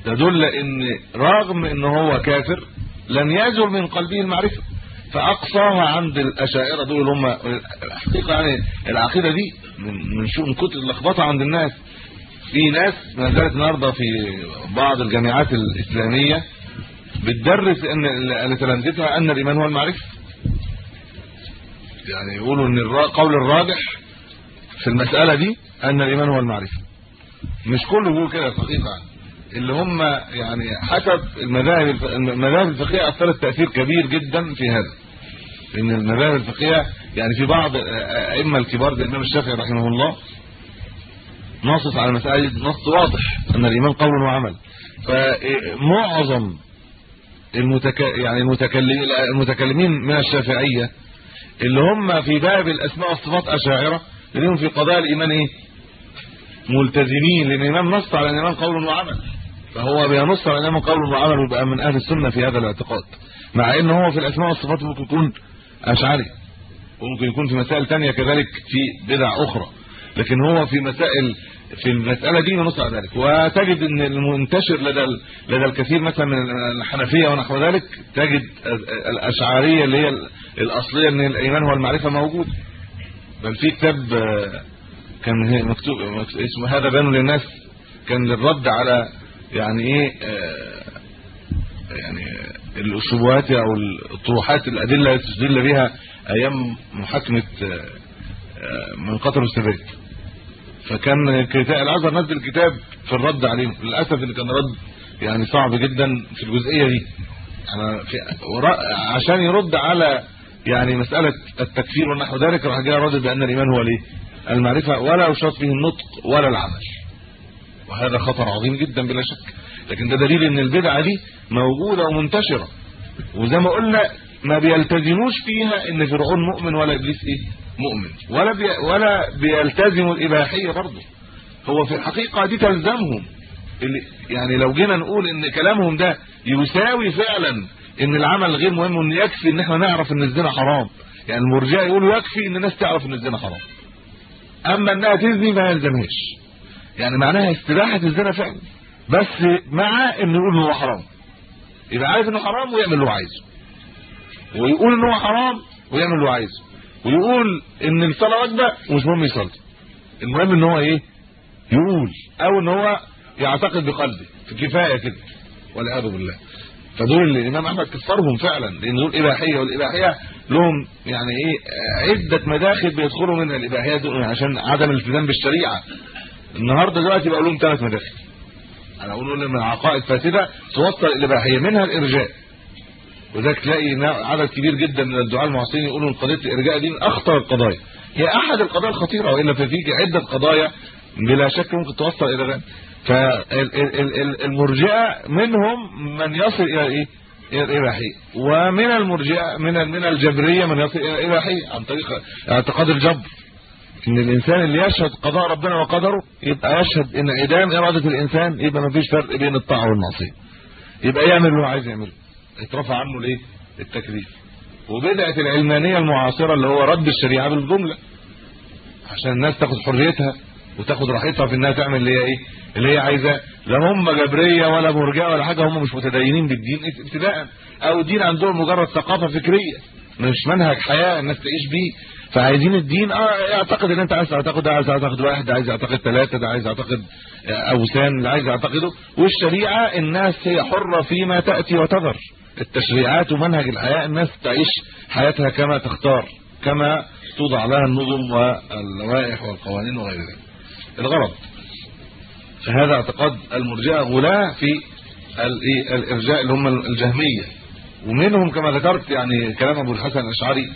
تدل إن رغم إن هو كافر لن يزل من قلبه المعرفة. فأقصاها عند الأشاعرة دول هم الحقيقة يعني العقيدة دي من شو من كتر اللخبطة عند الناس. في ناس ما زالت النهارده في بعض الجامعات الإسلامية بتدرس إن لتلامذتها أن الإيمان هو المعرفة. يعني يقولوا إن القول الراجح في المسألة دي أن الإيمان هو المعرفة. مش كله بيقول كده الحقيقة اللي هم يعني حسب المذاهب المذاهب الفقهية أثرت تأثير كبير جدا في هذا. إن المذاهب الفقهية يعني في بعض أئمة الكبار زي الإمام الشافعي رحمه الله نصص على مسائل نص واضح أن الإيمان قول وعمل. فمعظم المتك... يعني المتكلمين المتكلمين من الشافعية اللي هم في باب الأسماء والصفات أشاعرة لهم في قضايا الإيمان إيه؟ ملتزمين لأن الامام نص على الإيمان قول وعمل. فهو بينص على انه قول وعمل ويبقى من أهل السنة في هذا الاعتقاد. مع ان هو في الأسماء والصفات ممكن يكون أشعري. وممكن يكون في مسائل تانية كذلك في بدع أخرى. لكن هو في مسائل في المسألة دي ينص على ذلك. وتجد إن المنتشر لدى لدى الكثير مثلا من الحنفية ونحو ذلك تجد الأشعرية اللي هي الأصلية ان الإيمان هو المعرفه موجود بل في كتاب كان مكتوب اسمه هذا بيان للناس كان للرد على يعني إيه يعني الشبهات أو الطروحات الأدلة اللي تستدل بها أيام محاكمة من قطر والسبيت فكان كتاب الأزهر نزل كتاب في الرد عليهم. للأسف اللي كان رد يعني صعب جدا في الجزئية دي. أنا في عشان يرد على يعني مسألة التكفير ونحو ذلك راح جاي رد بأن الإيمان هو الايه المعرفة ولا يشرط فيه النطق ولا العمل. وهذا خطر عظيم جدا بلا شك. لكن ده دليل إن البدعة دي موجودة ومنتشرة. وزي ما قلنا ما بيلتزموش فيها إن فرعون مؤمن ولا إبليس إيه؟ مؤمن. ولا بي ولا بيلتزموا الإباحية برضه. هو في الحقيقة دي تلزمهم. يعني لو جينا نقول إن كلامهم ده يساوي فعلا إن العمل غير مهم وإن يكفي إن إحنا نعرف إن الزنا حرام. يعني المرجئه يقولوا يكفي إن الناس تعرف إن الزنا حرام. أما إنها تزني ما يلزمهاش. يعني معناها استباحة الزنا فعلا. بس مع انه يقول ان هو حرام. يبقى عارف إنه حرام ويعمل اللي هو عايزه. ويقول ان هو حرام ويعمل اللي هو عايزه. ويقول إن الصلاة واجبة ومش مهم يصلي. المهم إن هو إيه؟ يقول. أو إن هو يعتقد بقلبه في كفاية كده. والعياذ بالله. فدول الإمام أحمد كفرهم فعلا لأن دول إباحية والإباحية لهم يعني إيه؟ عدة مداخل بيدخلوا منها الإباحية دول عشان عدم الالتزام بالشريعة. النهارده دلوقتي بقى لهم ثلاث مداخل. أنا أقول إن من عقائد فاسدة توصل الإباحية منها الإرجاء. وذلك تلاقي عدد كبير جدا من الدعاة المعاصرين يقولوا قضيه الارجاء دي من أخطر القضايا. هي أحد القضايا الخطيرة وإلا ففي عدة قضايا بلا شك ممكن توصل إلى ذلك. فالمرجئه منهم من يصل إلى إيه؟ إلى ومن المرجئة من من الجبرية من يصل إلى الاباحيه عن طريق اعتقاد الجبر. إن الإنسان اللي يشهد قضاء ربنا وقدره يبقى يشهد إن عدام إرادة الإنسان يبقى ما فيش فرق بين الطاعة والمعصية. يبقى يعمل اللي هو عايز يعمله. يترفع عنه الايه التكليف وبدعه العلمانية المعاصرة اللي هو رد الشريعة بالجملة. عشان الناس تاخد حريتها وتاخد راحتها في إنها تعمل اللي هي إيه؟ اللي هي عايزاه. لا هم جبرية ولا مرجئة ولا حاجة هم مش متدينين بالدين ابتداء أو الدين عندهم مجرد ثقافة فكرية. مش منهج حياة الناس تعيش بيه. فعايزين الدين آه أعتقد إن أنت عايز تعتقد ده عايز تعتقد واحد عايز يعتقد ثلاثة ده عايز يعتقد أوثان اللي عايز يعتقده والشريعة الناس هي حرة فيما تأتي وتذر التشريعات ومنهج الحياة الناس تعيش حياتها كما تختار كما توضع لها النظم واللوائح والقوانين وغير ذلك. الغرض فهذا اعتقاد المرجئة غلاة في الإرجاء اللي هم الجهمية. ومنهم كما ذكرت يعني كلام أبو الحسن الأشعري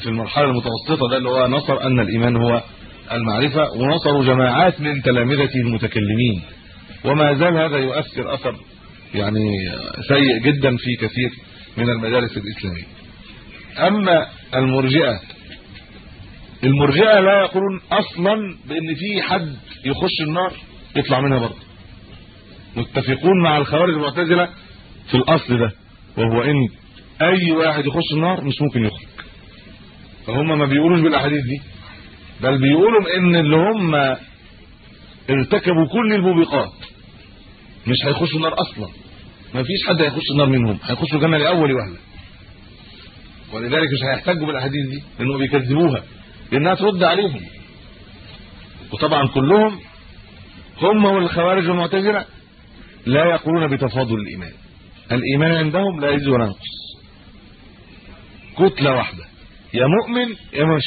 في المرحلة المتوسطة ده اللي هو نصر أن الإيمان هو المعرفة ونصروا جماعات من تلامذته المتكلمين. وما زال هذا يؤثر أثر يعني سيء جدا في كثير من المدارس الإسلامية. أما المرجئة المرجئة لا يقولون أصلا بإن في حد يخش النار يطلع منها برضه. متفقون مع الخوارج المعتزلة في الأصل ده وهو إن أي واحد يخش النار مش ممكن يخرج. فهم ما بيقولوش بالأحاديث دي بل بيقولوا إن اللي هم ارتكبوا كل الموبقات مش هيخشوا النار أصلا. ما فيش حد هيخش النار منهم هيخشوا الجنة لأول وهله ولذلك مش هيحتاجوا بالأحاديث دي لأنه بيكذبوها لأنها ترد عليهم. وطبعا كلهم هم والخوارج والمعتزلة لا يقولون بتفاضل الإيمان. الإيمان عندهم لا يزيد ولا ينقص. كتلة واحدة يا مؤمن يا مش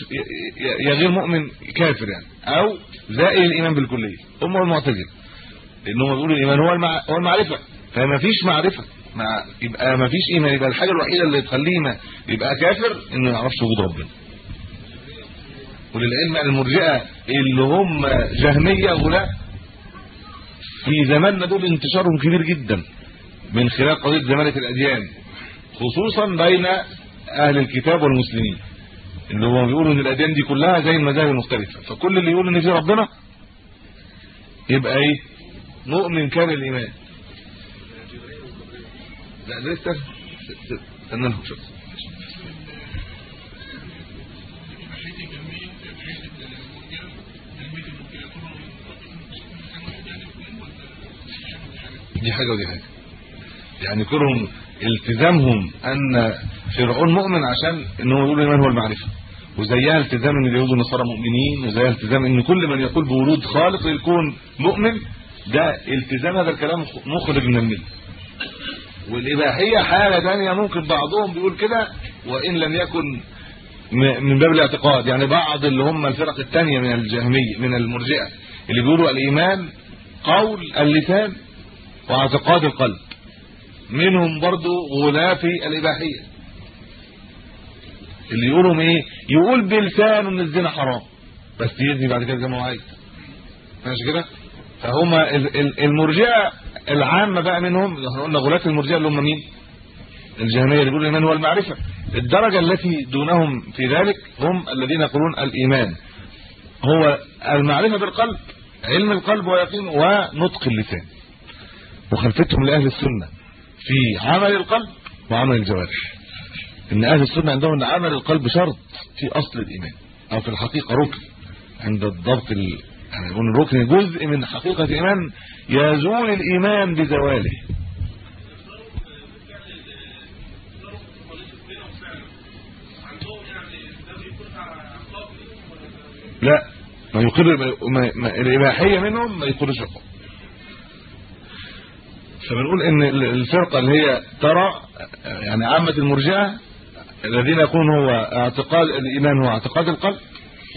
يا غير مؤمن كافر يعني أو زائل الإيمان بالكلية هم المعتزله لأنهم بيقولوا الإيمان هو المع... هو المعرفة. فما فيش معرفة. مع يبقى ما فيش إيمان. يبقى الحاجة الوحيدة اللي تخليه ما يبقى كافر إنه ما يعرفش وجود ربنا. وللعلم ان المرجئة اللي هم جهمية غلاة في زماننا دول انتشارهم كبير جدا من خلال قضية زمانه الأديان خصوصا بين أهل الكتاب والمسلمين اللي هم بيقولوا إن الأديان دي كلها زي المذاهب المختلفة. فكل اللي يقول إن في ربنا يبقى إيه؟ مؤمن كان الإيمان. لا لسه استنى لهم شوية دي حاجة ودي حاجة. يعني كلهم التزامهم أن فرعون مؤمن عشان إن هو يقول الايمان هو المعرفة. وزيها التزام إن اليهود والنصارى مؤمنين وزيها التزام إن كل من يقول بورود خالق الكون مؤمن ده التزام هذا الكلام مخرج من المله والإباحية حالة ثانية ممكن بعضهم بيقول كده وإن لم يكن من باب الاعتقاد يعني بعض اللي هم الفرق الثانية من الجهمية من المرجئة اللي بيقولوا الإيمان قول اللسان واعتقاد القلب. منهم برضو غلاة في الإباحية. اللي يقولوا إيه؟ يقول بلسانه إن الزنا حرام. بس يزني بعد كده زي ما هو عايز. ماشي كده؟ فهم المرجئة العامة بقى منهم إحنا قلنا غلاة المرجئة اللي هم مين؟ الجهمية اللي بيقولوا الايمان هو المعرفه الدرجة التي دونهم في ذلك هم الذين يقولون الإيمان. هو المعرفة بالقلب علم القلب ويقينه ونطق اللسان. مخالفتهم لأهل السنة في عمل القلب وعمل الجوارح. إن أهل السنة عندهم إن عمل القلب شرط في أصل الإيمان أو في الحقيقة ركن عند الضبط ال... يعني يقول الركن جزء من حقيقة الإيمان يزول الإيمان بزواله. لا ما يقر ما... الإباحية منهم ما يقرش القول فبنقول إن الفرقة اللي هي ترى يعني عامة المرجئه الذين يكون هو اعتقاد الإيمان هو اعتقاد القلب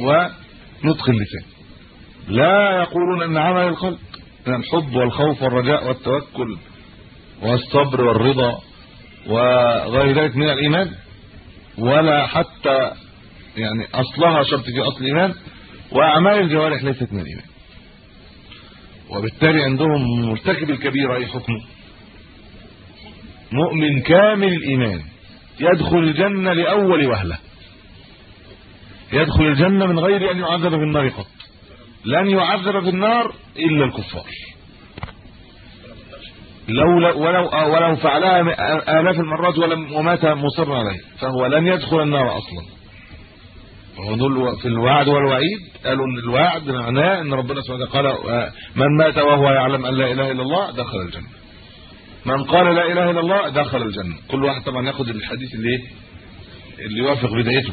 ونطق اللسان. لا يقولون إن عمل القلب الحب والخوف والرجاء والتوكل والصبر والرضا وغير ذلك من الإيمان. ولا حتى يعني أصلها شرط في أصل الإيمان وأعمال الجوارح ليست من الإيمان. وبالتالي عندهم مرتكب الكبيره أي حكمه. مؤمن كامل الإيمان يدخل الجنة لأول وهلة. يدخل الجنة من غير أن يعذب في النار قط. لن يعذب في النار إلا الكفار. لو ولو ولو فعلها آلاف المرات ولم ومات مصر عليه فهو لن يدخل النار أصلا. ودول في الوعد والوعيد قالوا إن الوعد معناه إن ربنا سبحانه قال من مات وهو يعلم أن لا إله إلا الله دخل الجنة. من قال لا إله إلا الله دخل الجنة. كل واحد طبعا ياخد الحديث اللي إيه اللي يوافق بدايته.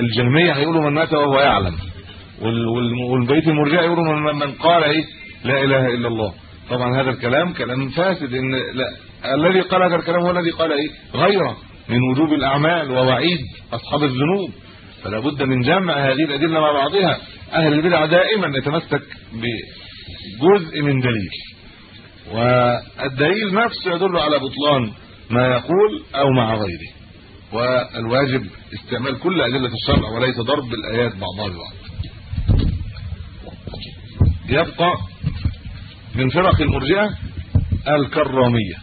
الجهمية هيقولوا من مات وهو يعلم. والبيت المرجئه يقولوا من, من قال إيه؟ لا إله إلا الله. طبعا هذا الكلام كلام فاسد إن لا الذي قال هذا الكلام هو الذي قال إيه؟ غيره من وجوب الأعمال ووعيد أصحاب الذنوب. فلا بد من جمع هذه الأدلة مع بعضها. أهل البدع دائما يتمسك بجزء من دليل. والدليل نفسه يدل على بطلان ما يقول أو مع غيره. والواجب استعمال كل أدلة الشرع وليس ضرب الآيات بعضها ببعض يبقى من فرق المرجئة الكرامية.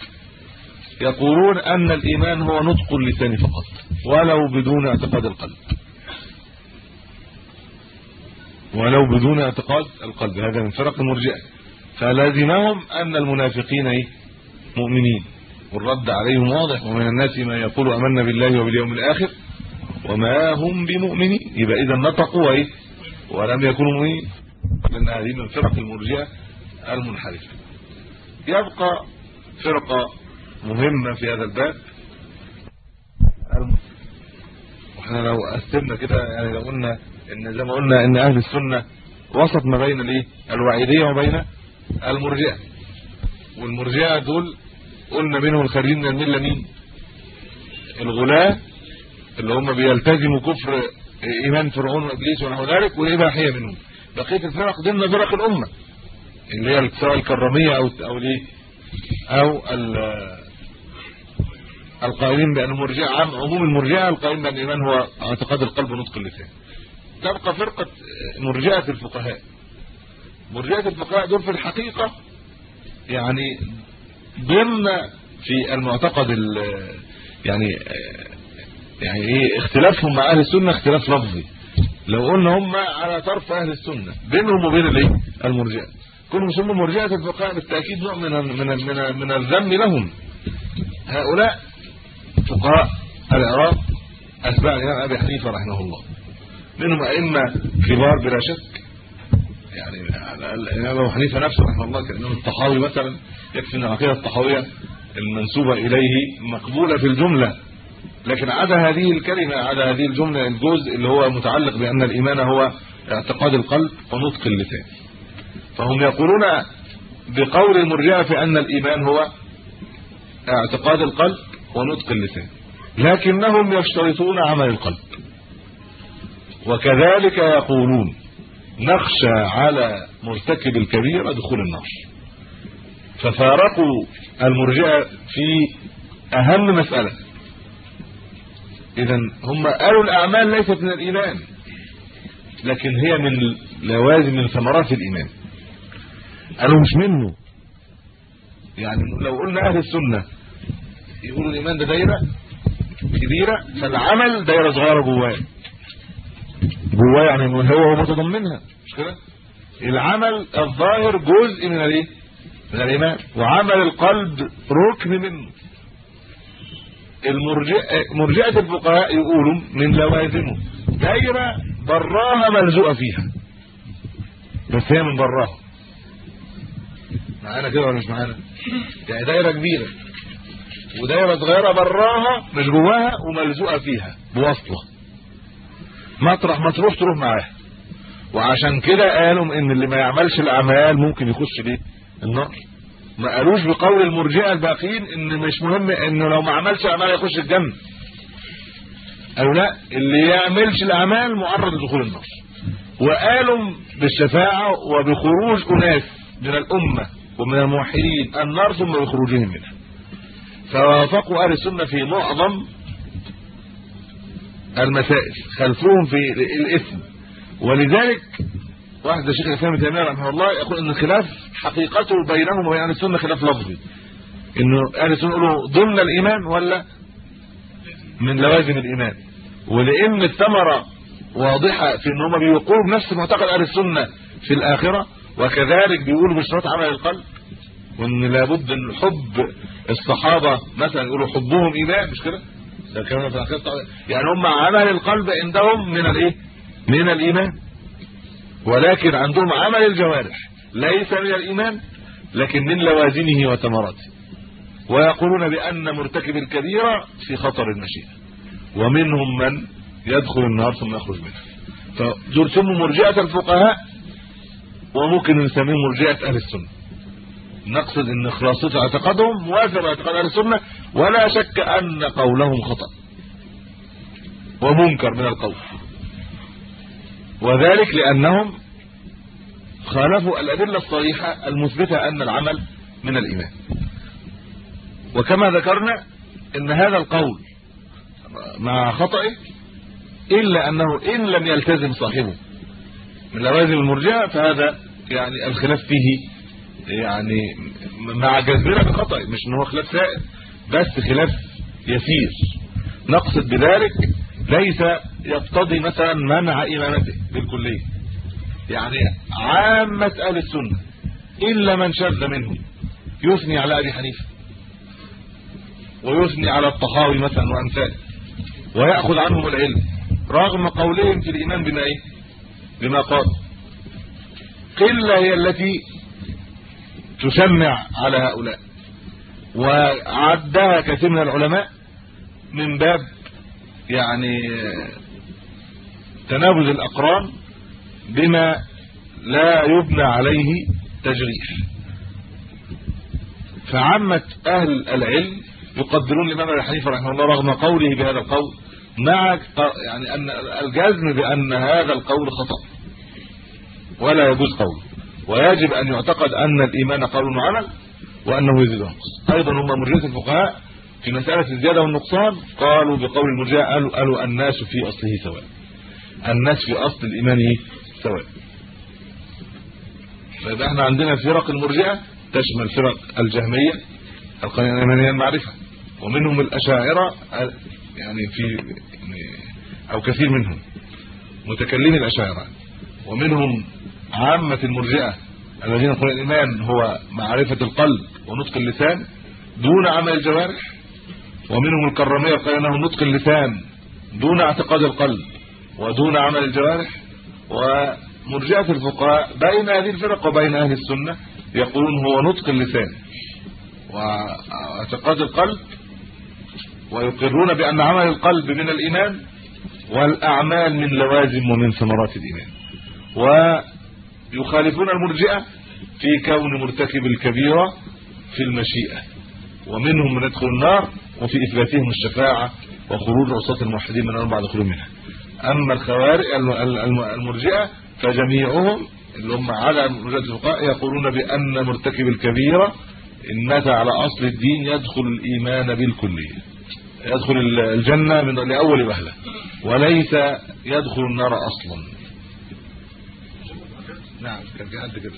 يقولون أن الإيمان هو نطق اللسان فقط ولو بدون اعتقاد القلب. ولو بدون اعتقاد القلب هذا من فرق المرجئة. فلازمهم أن المنافقين إيه مؤمنين. والرد عليهم واضح ومن الناس ما يقول آمنا بالله وباليوم الآخر وما هم بمؤمنين. يبقى إذا نطقوا إيه ولم يكونوا مؤمنين. لأن هذه من فرق المرجئة المنحرفه يبقى فرقة مهمة في هذا الباب. وإحنا لو قسمنا كده يعني لو قلنا إن زي ما قلنا إن أهل السنة وسط ما بين الايه الوعيدية وبين المرجئة. والمرجئة دول قلنا منهم الخارجين من الملة مين؟ الغلاة اللي هم بيلتزموا كفر إيمان فرعون وإبليس ونحو ذلك والاباحيه منهم. بقية الفرق ضمن فرق الأمة. اللي هي سواء الكرامية أو أو الايه أو القائلين بأن المرجئه عموم المرجئه القائلين بأن الإيمان هو اعتقاد القلب ونطق اللسان. تبقى فرقة مرجئه الفقهاء. مرجئه الفقهاء دول في الحقيقة يعني ضمن في المعتقد يعني يعني إيه اختلافهم مع أهل السنة اختلاف لفظي. لو قلنا هم على طرف أهل السنة بينهم وبين الإيه؟ المرجئة. كلهم يسموا مرجئة الفقهاء بالتأكيد نوع من من من, من الذم لهم. هؤلاء فقهاء العراق أتباع الإمام أبي حنيفة رحمه الله. منهم أئمة كبار بلا شك. يعني الإمام أبو حنيفة نفسه رحمه الله كان الطحاوي مثلا يكفي إن العقيدة الطحاوية المنسوبة إليه مقبولة في الجملة. لكن عدا هذه الكلمة عدا هذه الجملة الجزء اللي هو متعلق بأن الإيمان هو اعتقاد القلب ونطق اللسان. فهم يقولون بقول المرجئه في أن الإيمان هو اعتقاد القلب ونطق اللسان. لكنهم يشترطون عمل القلب. وكذلك يقولون نخشى على مرتكب الكبيره دخول النار. ففارقوا المرجئه في أهم مسألة. اذا هم قالوا الأعمال ليست من الإيمان لكن هي من لوازم من ثمرات الإيمان. قالوا مش منه. يعني لو قلنا أهل السنة يقولوا الإيمان ده دايرة كبيرة فالعمل دايرة صغيرة جواه. جواه يعني هو متضمنها مش كده؟ العمل الظاهر جزء من الإيه؟ من الإيمان وعمل القلب ركن منه. المرجئه مرجئه الفقهاء يقولوا من لوازمه دايرة براها ملزوقة فيها. بس هي من براها. معانا كده ولا مش معانا؟ يعني دايرة كبيرة. ودايرة صغيرة براها مش جواها وملزوقة فيها. بوصله مطرح ما تروح تروح معاها. وعشان كده قالوا إن اللي ما يعملش الأعمال ممكن يخش ليه النار. ما قالوش بقول المرجئة الباقيين إن مش مهم انه لو ما عملش اعمال يخش الجنة. أو لا اللي يعملش الأعمال معرض لدخول النار. وقالوا بالشفاعة وبخروج أناس من الأمة ومن الموحدين النار ثم بخروجهم منها. فوافقوا أهل السنة في معظم المسائل خلفوهم في الإثم. ولذلك واحد شيخ الإسلام ابن تيمية رحمه الله يقول إن الخلاف حقيقته بينهم وبين أهل السنة خلاف لفظي. إنه أهل السنة يقولوا ضمن الإيمان ولا من لوازم الإيمان. ولأن الثمرة واضحة في إن هم بيقولوا بنفس معتقد أهل السنة في الآخرة وكذلك بيقولوا بشروط عمل القلب. وإن لابد إن حب الصحابة مثلا يقولوا حبهم إيمان مش كده؟ ده كمان في الآخرة. يعني هم عمل القلب عندهم من الإيه؟ من الإيمان. ولكن عندهم عمل الجوارح ليس من الإيمان لكن من لوازمه وثمراته. ويقولون بأن مرتكب الكبيرة في خطر المشيئة ومنهم من يدخل النار ثم يخرج منها. فدول مرجئة الفقهاء وممكن نسميهم مرجئة أهل السنة. نقصد إن خلاصه اعتقادهم موافق اعتقاد أهل السنة ولا شك أن قولهم خطأ ومنكر من القول. وذلك لأنهم خالفوا الأدلة الصريحة المثبتة أن العمل من الإيمان. وكما ذكرنا إن هذا القول مع خطئه إلا أنه إن لم يلتزم صاحبه من لوازم المرجئه فهذا يعني الخلاف فيه يعني مع جذبنا بخطأ مش إن هو خلاف سائر بس خلاف يسير. نقصد بذلك ليس يقتضي مثلا منع امامته بالكلية. يعني عامة أهل السنة إلا من شذ منهم يثني على أبي حنيفة ويثني على الطحاوي مثلا وأمثاله ويأخذ عنهم العلم رغم قولهم في الإيمان بما إيه؟ بما قال. قله هي التي تشمع على هؤلاء وعدها كثير من العلماء من باب يعني تنابذ الأقران بما لا يبنى عليه تجريح فعامة أهل العلم يقدرون الامام ابي حنيفة رحمه الله رغم قوله بهذا القول مع يعني أن الجزم بأن هذا القول خطأ ولا يجوز قوله. ويجب أن يعتقد أن الإيمان قول وعمل وأنه يزيد أيضا هم مرجئه الفقهاء في مساله الزيادة والنقصان قالوا بقول المرجئة قالوا قالوا الناس في أصله سواء. الناس في أصل الإيمان سواء. فيبقى إحنا عندنا فرق المرجئة تشمل فرق الجهمية القانون الايمانيه المعرفة ومنهم الأشاعرة يعني في أو كثير منهم متكلمي الأشاعرة. ومنهم عامة المرجئة الذين يقولون الإيمان هو معرفة القلب ونطق اللسان دون عمل الجوارح. ومنهم الكرامية قال انه نطق اللسان دون اعتقاد القلب ودون عمل الجوارح ومرجئة الفقهاء بين هذه الفرق وبين أهل السنة يقولون هو نطق اللسان واعتقاد القلب ويقرون بأن عمل القلب من الإيمان والأعمال من لوازم ومن ثمرات الإيمان ويخالفون المرجئة في كون مرتكب الكبيرة في المشيئة ومنهم من يدخل النار وفي إثباتهم الشفاعة وخروج عصاة الموحدين من النار بعد خروج منها. أما الخوارج المرجئة فجميعهم اللي هم على مرجئه الفقهاء يقولون بأن مرتكب الكبيرة إن مات على أصل الدين يدخل الإيمان بالكلية. يدخل الجنة من لأول وهله وليس يدخل النار أصلا. نعم كان حد كده.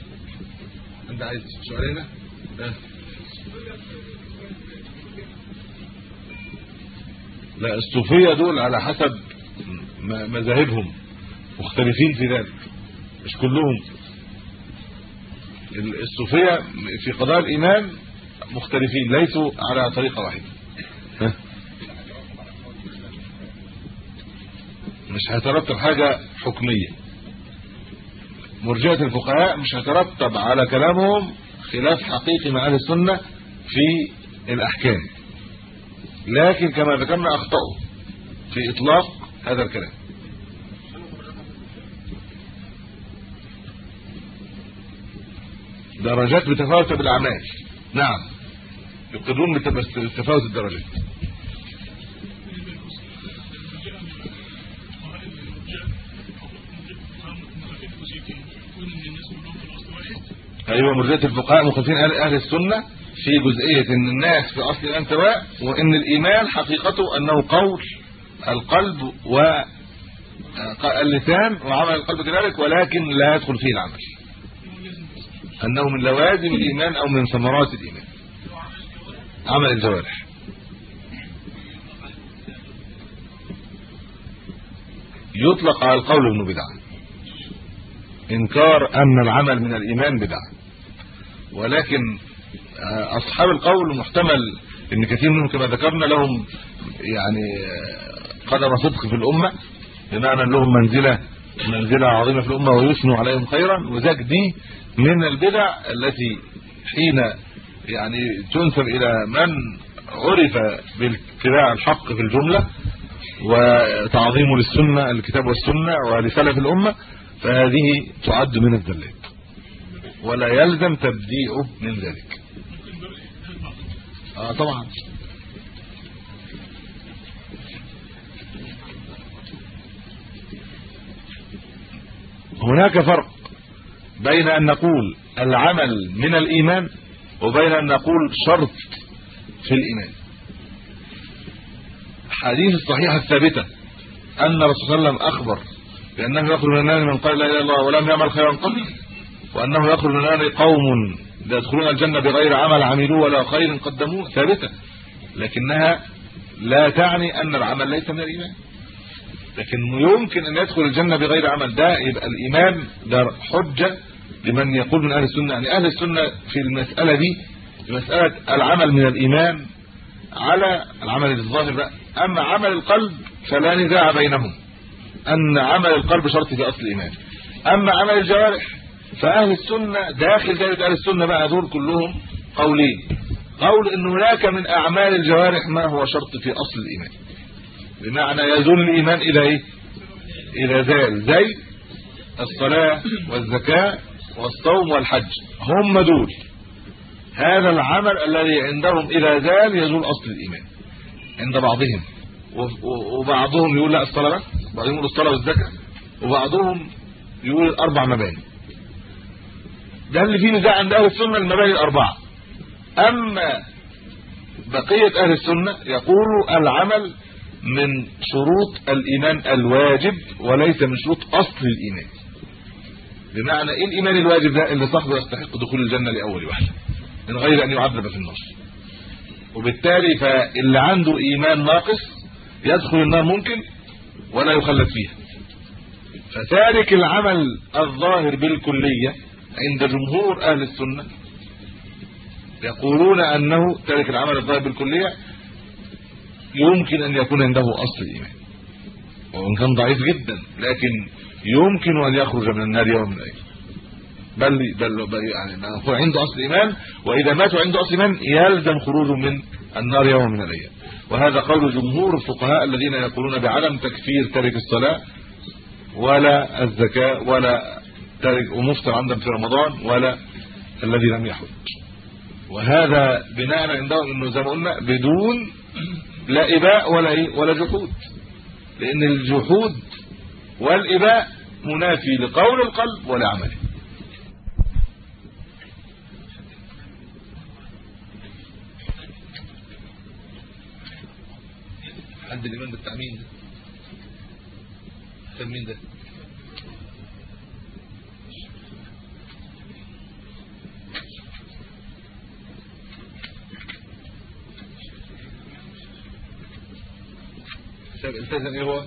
أنت عايز سؤال هنا لا الصوفية دول على حسب مذاهبهم مختلفين في ذلك مش كلهم. الصوفية في قضاء الإيمان مختلفين ليسوا على طريقة واحدة. مش هيترتب حاجة حكمية. مرجئة الفقهاء مش هيترتب على كلامهم خلاف حقيقي مع أهل السنة في الأحكام. لكن كما ذكرنا أخطأوا في إطلاق هذا الكلام. درجات بتفاوت بالأعمال. نعم. يقرون بتفاوت الدرجات. أيوه مرجئة الفقهاء مخالفين أهل السنة في جزئية إن الناس في أصل الان سواء وإن الإيمان حقيقته أنه قول القلب و اللسان وعمل القلب كذلك ولكن لا يدخل فيه العمل. أنه من لوازم الإيمان أو من ثمرات الإيمان. عمل الجوارح. يطلق على القول انه بدعة. إنكار أن العمل من الإيمان بدعة. ولكن أصحاب القول محتمل إن كثير منهم كما ذكرنا لهم يعني قدر صدق في الأمة بمعنى لهم منزلة منزلة عظيمة في الأمة ويثنوا عليهم خيرا وذاك دي من البدع التي حين يعني تنسب إلى من عرف باتباع الحق في الجملة وتعظيمه للسنة الكتاب والسنة ولسلف الأمة فهذه تعد من الذلات ولا يلزم تبديعه من ذلك. آه طبعا. هناك فرق بين أن نقول العمل من الإيمان وبين أن نقول شرط في الإيمان. حديث الصحيحه الثابته أن الرسول صلى الله عليه وسلم أخبر بأنه يخرج من النار من قال لا إله إلا الله ولم يعمل خيرا قط وأنه يخرج من النار قوم يدخلون الجنة بغير عمل عملوه ولا خير قدموه ثابته لكنها لا تعني أن العمل ليس من الإيمان. لكن يمكن أن يدخل الجنة بغير عمل. ده يبقى الإيمان ده حجة لمن يقول من أهل السنة. يعني أهل السنة في المسألة دي مسألة العمل من الإيمان على العمل الظاهر. بقى أما عمل القلب فلا نزاع بينهم. أن عمل القلب شرط في أصل الإيمان. أما عمل الجوارح فأهل السنة داخل دائره أهل السنة بقى دول كلهم قولين. قول إن هناك من أعمال الجوارح ما هو شرط في أصل الإيمان. بمعنى يزول الإيمان إلى إيه؟ إلى زال. زي الصلاة والزكاة والصوم والحج. هم دول. هذا العمل الذي عندهم إلى زال يزول أصل الإيمان. عند بعضهم. وبعضهم يقول لا الصلاة بعضهم يقول الصلاة والزكاة. وبعضهم يقول الاربع مباني. ده اللي فيه نزاع عند أهل السنة المباني الأربعة. أما بقية أهل السنة يقولوا العمل من شروط الإيمان الواجب وليس من شروط أصل الإيمان. بمعنى إيه الإيمان الواجب ده؟ اللي صاحبه يستحق دخول الجنة لأول وهله من غير أن يعذب في النار. وبالتالي فاللي عنده إيمان ناقص يدخل النار ممكن ولا يخلد فيها. فتارك العمل الظاهر بالكلية عند جمهور أهل السنة. يقولون أنه تارك العمل الظاهر بالكلية يمكن أن يكون عنده أصل الإيمان. وان كان ضعيف جدا لكن يمكن أن يخرج من النار يوم من الأيام. بل بل, بل يعني هو عنده أصل ايمان وإذا مات عنده أصل ايمان يلزم خروجه من النار يوم من الأيام. وهذا قول جمهور الفقهاء الذين يقولون بعدم تكفير تارك الصلاة ولا الزكاة ولا تارك ومفطر عندهم في رمضان ولا الذي لم يحج وهذا بناء عندهم إنه زي ما قلنا بدون لا إباء ولا إيه ولا جحود. لأن الجحود والإباء منافي لقول القلب ولعمله. حد الإيمان بالتأمين ده؟ التأمين ده؟ التزم إيه هو.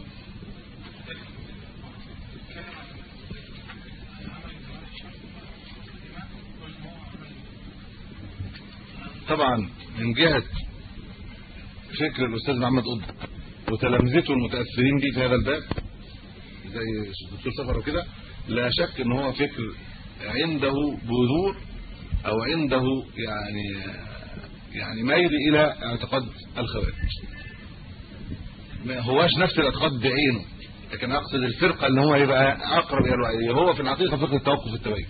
طبعا من جهة فكر الأستاذ محمد قطب وتلامذته المتأثرين به في هذا الباب زي الدكتور سفر وكده لا شك إن هو فكر عنده بذور أو عنده يعني يعني ميل إلى اعتقاد الخوارج. ما هواش نفس الاعتقاد بعينه لكن أقصد الفرقة اللي هو يبقى أقرب إلى الوعي هو في الحقيقة فكره التوقف التبين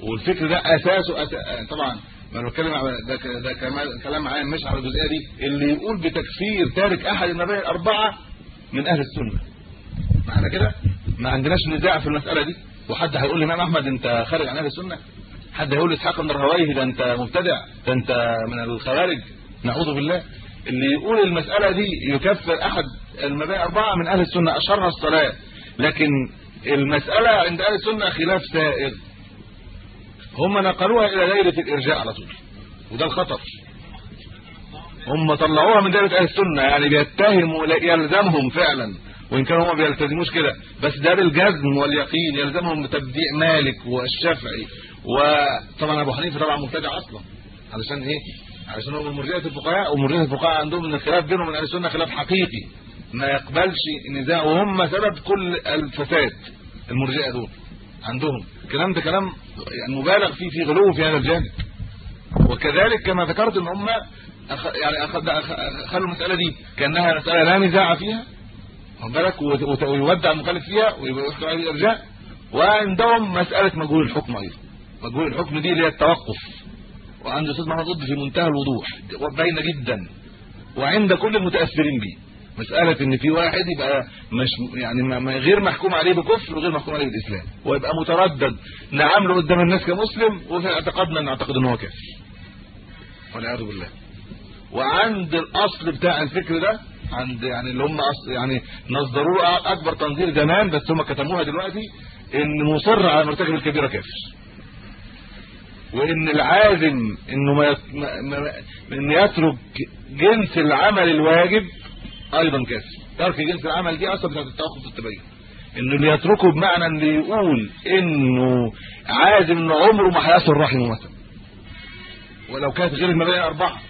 والفكر ده أساسه أس... طبعا ما أنا بتكلم ده ده كلام عام مش على الجزئية دي اللي يقول بتكفير تارك أحد المبادئ الأربعة من أهل السنة. معنى كده؟ ما عندناش نزاع في المسألة دي. وحد هيقول لي إمام أحمد أنت خارج عن أهل السنة؟ حد هيقول لي إسحاق بن ده أنت مبتدع ده أنت من الخوارج؟ نعوذ بالله. اللي يقول المسألة دي يكفر أحد المبادئ أربعة من أهل السنة اشهرها الصلاة. لكن المسألة عند أهل السنة خلاف سائغ هم نقلوها إلى دائرة الإرجاء على طول وده الخطر. هم طلعوها من دائرة أهل السنة يعني بيتهموا يلزمهم فعلا وإن كانوا هم بيلتزموش كده. بس ده بالجزم واليقين يلزمهم بتبديع مالك والشافعي. وطبعا أبو حنيفة طبعا مبتدع أصلا علشان إيه؟ علشان هو من مرجئة الفقهاء ومرجئة الفقهاء عندهم إن الخلاف بينهم من أهل السنة خلاف حقيقي. ما يقبلش نزاع وهم سبب كل الفساد المرجئة دول عندهم. الكلام ده كلام يعني مبالغ فيه في غلو في هذا الجانب. وكذلك كما ذكرت إن هم أخ... يعني أخذ... أخ... خلوا المسألة دي كأنها مسألة لا نزاع فيها. واخد بالك؟ ويودع المخالف فيها ويحكم عليه الإرجاء. وعندهم مسألة مجهول الحكم أيضا. مجهول الحكم دي اللي هي التوقف. وعند الاستاذ محمد ضد في منتهى الوضوح باينه جدا وعند كل المتأثرين به مسألة إن في واحد يبقى مش يعني غير محكوم عليه بكفر وغير محكوم عليه بالإسلام. ويبقى متردد. نعامله قدام الناس كمسلم وفي اعتقادنا نعتقد إن هو كافر. والعياذ بالله. وعند الأصل بتاع الفكر ده عند يعني اللي هم يعني نصدروا أكبر تنظير زمان بس هم كتموها دلوقتي إن مصر على مرتكب الكبيرة كافر. وإن العازم إنه ما, ما إن يترك جنس العمل الواجب أيضا كافر. ترك جنس العمل دي أصلا بتاعت التوقف والتبين إنه اللي يتركه بمعنى اللي يقول إنه عازم إنه عمره ما هيصل رحمه مثلا. ولو كانت غير المبادئ الاربعه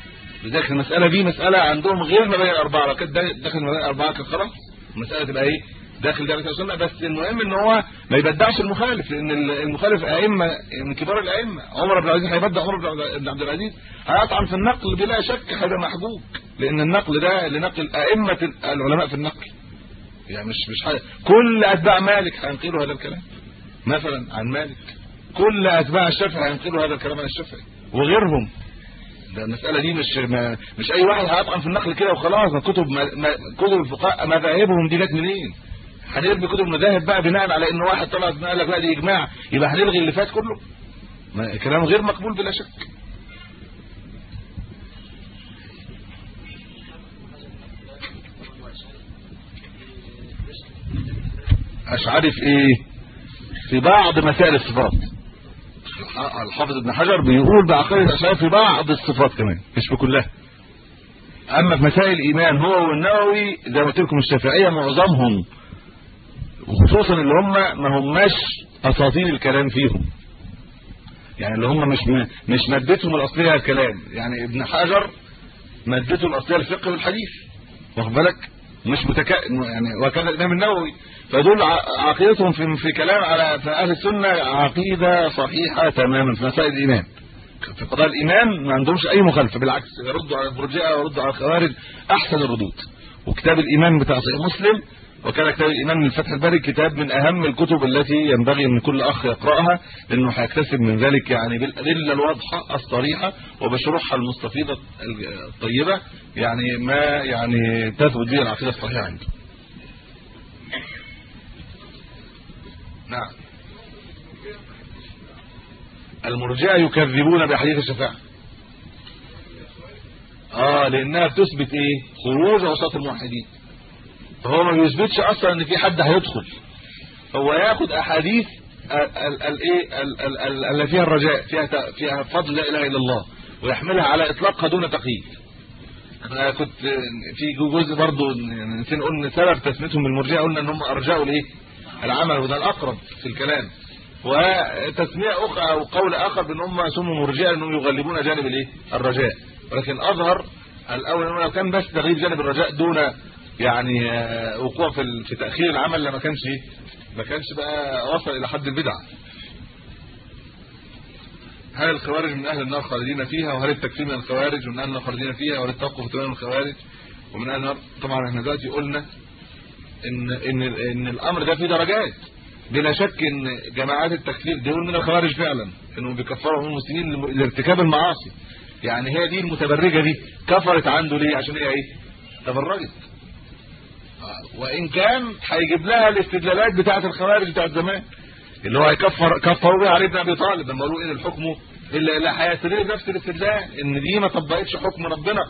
لذلك المسألة دي مسألة عندهم غير المبادئ الاربعه لو كانت داخل المبادئ الاربعه كانت خلاص. المساله تبقى إيه؟ داخل دائره السنة بس المهم إن هو ما يبدعش المخالف لأن المخالف أئمة من كبار الأئمة عمر بن العزيز هيبدع عمر بن عبد العزيز هيطعن في النقل بلا شك هيبقى محجوب لأن النقل ده لنقل أئمة العلماء في النقل. يعني مش مش حاجة. كل أتباع مالك هينقلوا هذا الكلام. مثلا عن مالك. كل أتباع الشافعي هينقلوا هذا الكلام عن الشافعي وغيرهم. ده المسألة دي مش ما مش أي واحد هيطعن في النقل كده وخلاص كتب ما كتب الفقهاء مذاهبهم دي جت منين؟ هنرمي كتب المذاهب بقى بناء على إن واحد طلع قال لك لا دي إجماع يبقى هنلغي اللي فات كله. كلام غير مقبول بلا شك. اشعري في إيه. في بعض مسائل الصفات. الحافظ ابن حجر بيقول بعقيده الاشعري في بعض الصفات كمان مش في كلها. أما في مسائل الإيمان هو والنووي زي ما قلت لكم الشافعية معظمهم وخصوصا اللي هم ما هماش اساطين الكلام فيهم. يعني اللي هم مش مش مادتهم الأصلية الكلام. يعني ابن حجر مادته الأصلية الفقه والحديث. واخد بالك؟ مش متك يعني وكذا الإمام النووي. فدول عقيدتهم في في كلام على في أهل السنة عقيدة صحيحة تماما في مسائل الإيمان. في قضايا الإيمان ما عندهمش أي مخالفة. بالعكس يردوا على المرجئه ويردوا على الخوارج أحسن الردود. وكتاب الإيمان بتاع صحيح مسلم وكان كتاب الإيمان من فتح الباري كتاب من أهم الكتب التي ينبغي أن كل أخ يقرأها لأنه هيكتسب من ذلك يعني بالأدلة الواضحة الصريحة وبشروحها المستفيضه الطيبة يعني ما يعني تثبت به العقيدة الصحيحة عنده. نعم. المرجئة يكذبون بحديث الشفاعة. آه لأنها بتثبت إيه؟ خروج أوساط الموحدين. فهو ما بيثبتش أصلا إن في حد هيدخل. هو ياخد أحاديث الايه اللي فيها الرجاء فيها فيها فضل لا إله إلا الله ويحملها على إطلاقها دون تقييد. أنا كنت في جزء يعني نسينا قلنا سبب تسميتهم بالمرجئه قلنا ان هم ارجعوا الايه العمل وده الأقرب في الكلام. وتسمية أخرى أو قول آخر بأن هم سموا مرجئه إنهم يغلبون جانب الإيه؟ الرجاء. ولكن أظهر الأول إنه لو كان بس تغيير جانب الرجاء دون يعني آه، وقوع في في تأخير العمل لما كانش ما كانش بقى وصل إلى حد البدعه هل الخوارج من أهل النار خالدين فيها؟ وهل التكفير من الخوارج ومن أهل النار خالدين فيها؟ وهل التوقف تمام الخوارج ومن أهل النار؟ طبعا إحنا دلوقتي قلنا إن إن إن الأمر ده فيه درجات. بلا شك إن جماعات التكفير دول من الخوارج فعلا إنهم بيكفروا من المسلمين لم- لارتكاب المعاصي. يعني هي دي المتبرجة دي. كفرت عنده ليه؟ عشان هي إيه؟ تبرجت. وإن كان هيجيب لها الاستدلالات بتاعة الخوارج بتاعة زمان. اللي هو هيكفر كفروا بها علي بن أبي طالب لما قالوا ان الحكم؟ الا إلا هيستدل بنفس الاستدلال إن دي ما طبقتش حكم ربنا.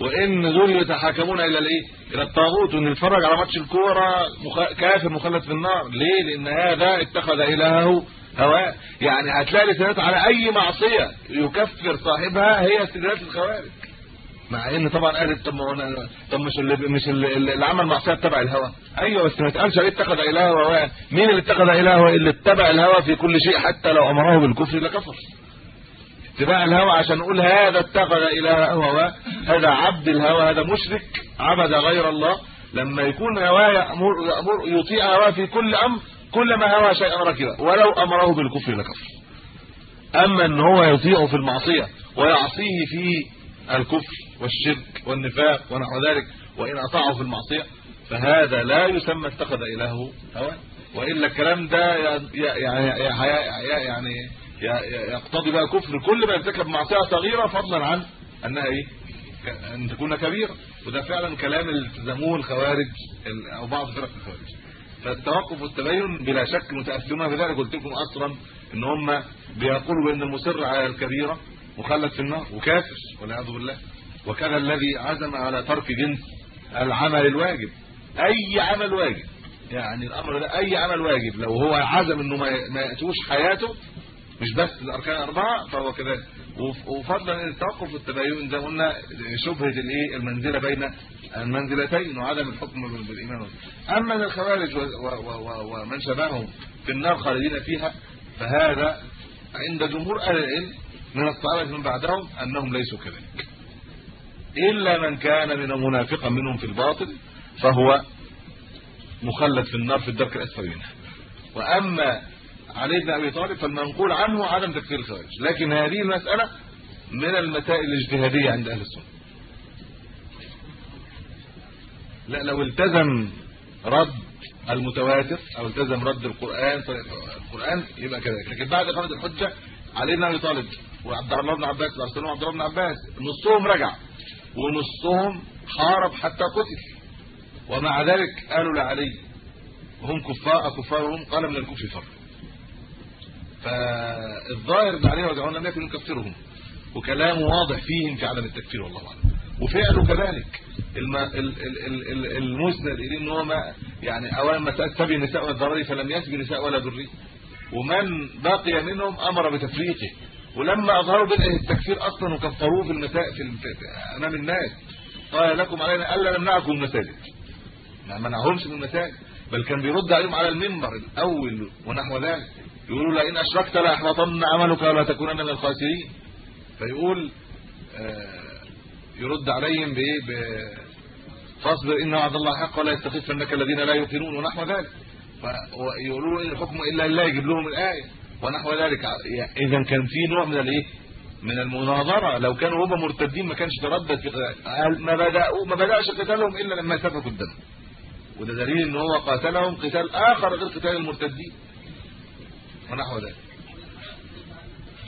وإن دول يتحاكمون إلى الإيه؟ إلى الطاغوت وإن يتفرج على ماتش الكورة مخ... كافر مخلد في النار. ليه؟ لأن هذا اتخذ إلهه هواه يعني هتلاقي الاستدلالات على أي معصية يكفر صاحبها هي استدلالات الخوارج. مع إن طبعا قالت طب ما أنا- طب مش اللي مش اللي, اللي عمل معصيه تبع الهوى. أيوه بس ما تقالش عليه اتخذ اله مين اللي اتخذ اله اللي اتبع الهوى في كل شيء حتى لو أمره بالكفر لكفر. اتباع الهوى عشان نقول هذا اتخذ اله هواه هذا عبد الهوى هذا مشرك عبد غير الله. لما يكون هواه يأمر, يأمر يطيع هواه في كل أمر كلما هوى شيئا ركبه. ولو أمره بالكفر لكفر. أما إن هو يطيعه في المعصية ويعصيه في الكفر والشرك والنفاق ونحو ذلك وإن أطاعه في المعصية فهذا لا يسمى اتخذ إلهه هواه والا الكلام ده يعني يعني يقتضي بقى كفر كل ما يرتكب معصية صغيرة فضلا عن أنها إيه؟ أن تكون كبيرة. وده فعلا كلام التزموه الخوارج ال- أو بعض فرق الخوارج. فالتوقف والتبين بلا شك متاثرون بذلك قلت لكم أصلا إن هم بيقولوا إن المصر على الكبيرة مخلد في النار وكافر والعياذ بالله. وكان الذي عزم على ترك جنس العمل الواجب. أي عمل واجب. يعني الأمر ده أي عمل واجب. لو هو عزم إنه ما يأتوش حياته مش بس الأركان الأربعة فهو وف- وفضلا ان التوقف والتباين زي ما قلنا شبهة الإيه؟ المنزلة بين المنزلتين وعدم الحكم بال- بالايمان. أما الخوارج ومن شبههم في النار خالدين فيها فهذا عند جمهور أهل العلم من الصحابة من بعدهم أنهم ليسوا كذلك. إلا من كان من منافقا منهم في الباطل فهو مخلد في النار في الدرك الأسفل منها. وأما علي بن أبي طالب فالمنقول عنه عدم تكفير الخوارج. لكن هذه المسألة من المسائل الاجتهادية عند أهل السنة. لا لو التزم رد المتواتر أو التزم رد القرآن القران يبقى كذلك. لكن بعد اقامه الحجة علي بن أبي طالب وعبد الله بن عباس وارسلوا عبد الله بن عباس نصهم رجع. ونصهم حارب حتى قتل. ومع ذلك قالوا لعلي هم كفار كفارهم قال من الكفر فرق. فالظاهر إن علي رضي لم يكن يكفرهم. وكلامه واضح فيهم في عدم التكفير والله أعلم. وفعله كذلك. الم... ال... ال... ال... ال... المسند إليه إن هو ما يعني اولا مساله سبي النساء والضرر فلم يسبي نساء ولا ذرية. ومن بقي منهم أمر بتفريقه. ولما أظهروا بدء التكفير أصلا وكفروه في المساء في, أمام الناس قال لكم علينا ألا نمنعكم من المساجد. ما منعهمش من المساجد بل كان بيرد عليهم على المنبر الأول ونحو ذلك. يقولوا لئن أشركت لأحبطن عملك ولا تكونن من الخاسرين. فيقول آه يرد عليهم بإيه؟ فاصبر إن وعد الله حق ولا يستخفنك الذين لا يؤمنون ونحو ذلك. فيقولوا الحكم إلا لله يجيب لهم الآية. ونحو ذلك. اذا كان في نوع من الإيه؟ من المناظرة. لو كانوا هم مرتدين ما كانش تردد في قال ما بداوا ما بدأش قتالهم إلا لما سفكوا الدم. وده دليل إن هو قاتلهم قتال آخر غير قتال المرتدين. ونحو ذلك.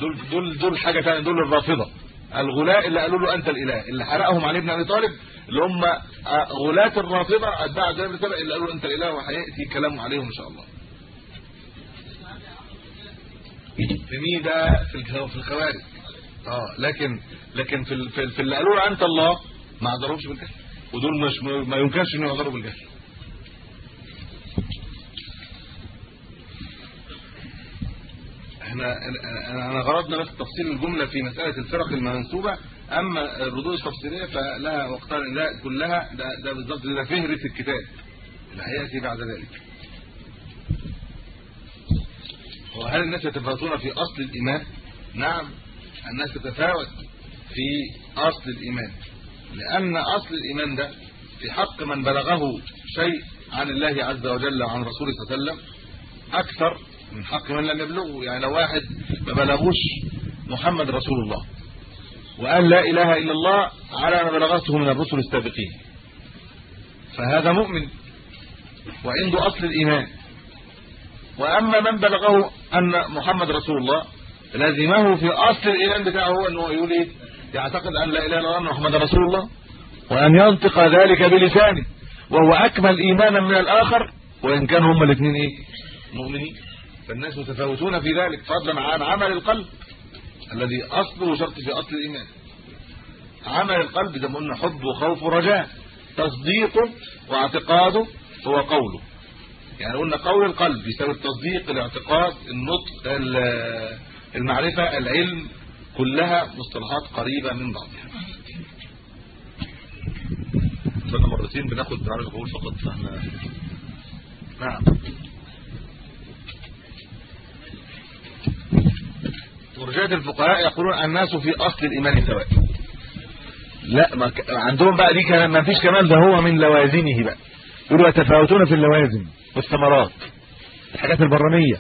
دول دول دول حاجة ثانية دول الرافضة. الغلاء اللي قالوا له أنت الإله. اللي حرقهم علي بن أبي طالب. اللي هم غلاة الرافضة اتباع جابر اللي قالوا أنت الإله وهيأتي كلامه عليهم إن شاء الله. في مين ده في في الخوارج. آه لكن لكن في في, في اللي قالوا انت الله ما عذروش بالجهل ودول مش ما يمكنش انه يعذروا بالجهل إحنا انا غرضنا بس تفصيل الجملة في مسألة الفرق المنسوبة. أما الردود التفصيلية فلها وقتها لا كلها ده ده بالظبط ده فهرس الكتاب. اللي هياتي بعد ذلك. وهل الناس يتفاوتون في أصل الإيمان؟ نعم الناس تتفاوت في أصل الإيمان. لأن أصل الإيمان ده في حق من بلغه شيء عن الله عز وجل وعن رسوله صلى الله عليه وسلم أكثر من حق من لم يبلغه. يعني لو واحد ما بلغوش محمد رسول الله وقال لا إله إلا الله على ما بلغته من الرسل السابقين. فهذا مؤمن وعنده أصل الإيمان. وأما من بلغه أن محمد رسول الله لازمه في أصل الإيمان بتاعه هو أنه يقول إيه؟ يعتقد أن لا إله إلا الله محمد رسول الله وأن ينطق ذلك بلسانه وهو أكمل إيمانا من الآخر وإن كانوا هما الاثنين إيه؟ مؤمنين. فالناس متفاوتون في ذلك فضلا عن عمل القلب الذي أصله شرط في أصل الإيمان. عمل القلب زي ما قلنا حب وخوف ورجاء تصديقه واعتقاده هو قوله. يعني قلنا قول القلب يساوي التصديق الاعتقاد النطق المعرفة العلم كلها مصطلحات قريبة من بعضها بقى مرتين بناخد تعرف قول فقط فاحنا نعم. مرجئه الفقهاء يقولون الناس في أصل الإيمان سواء. لا ما. عندهم بقى دي كلام ما فيش كمال ده هو من لوازمه بقى. يقولوا يتفاوتون في اللوازم. والثمرات الحاجات البرانية.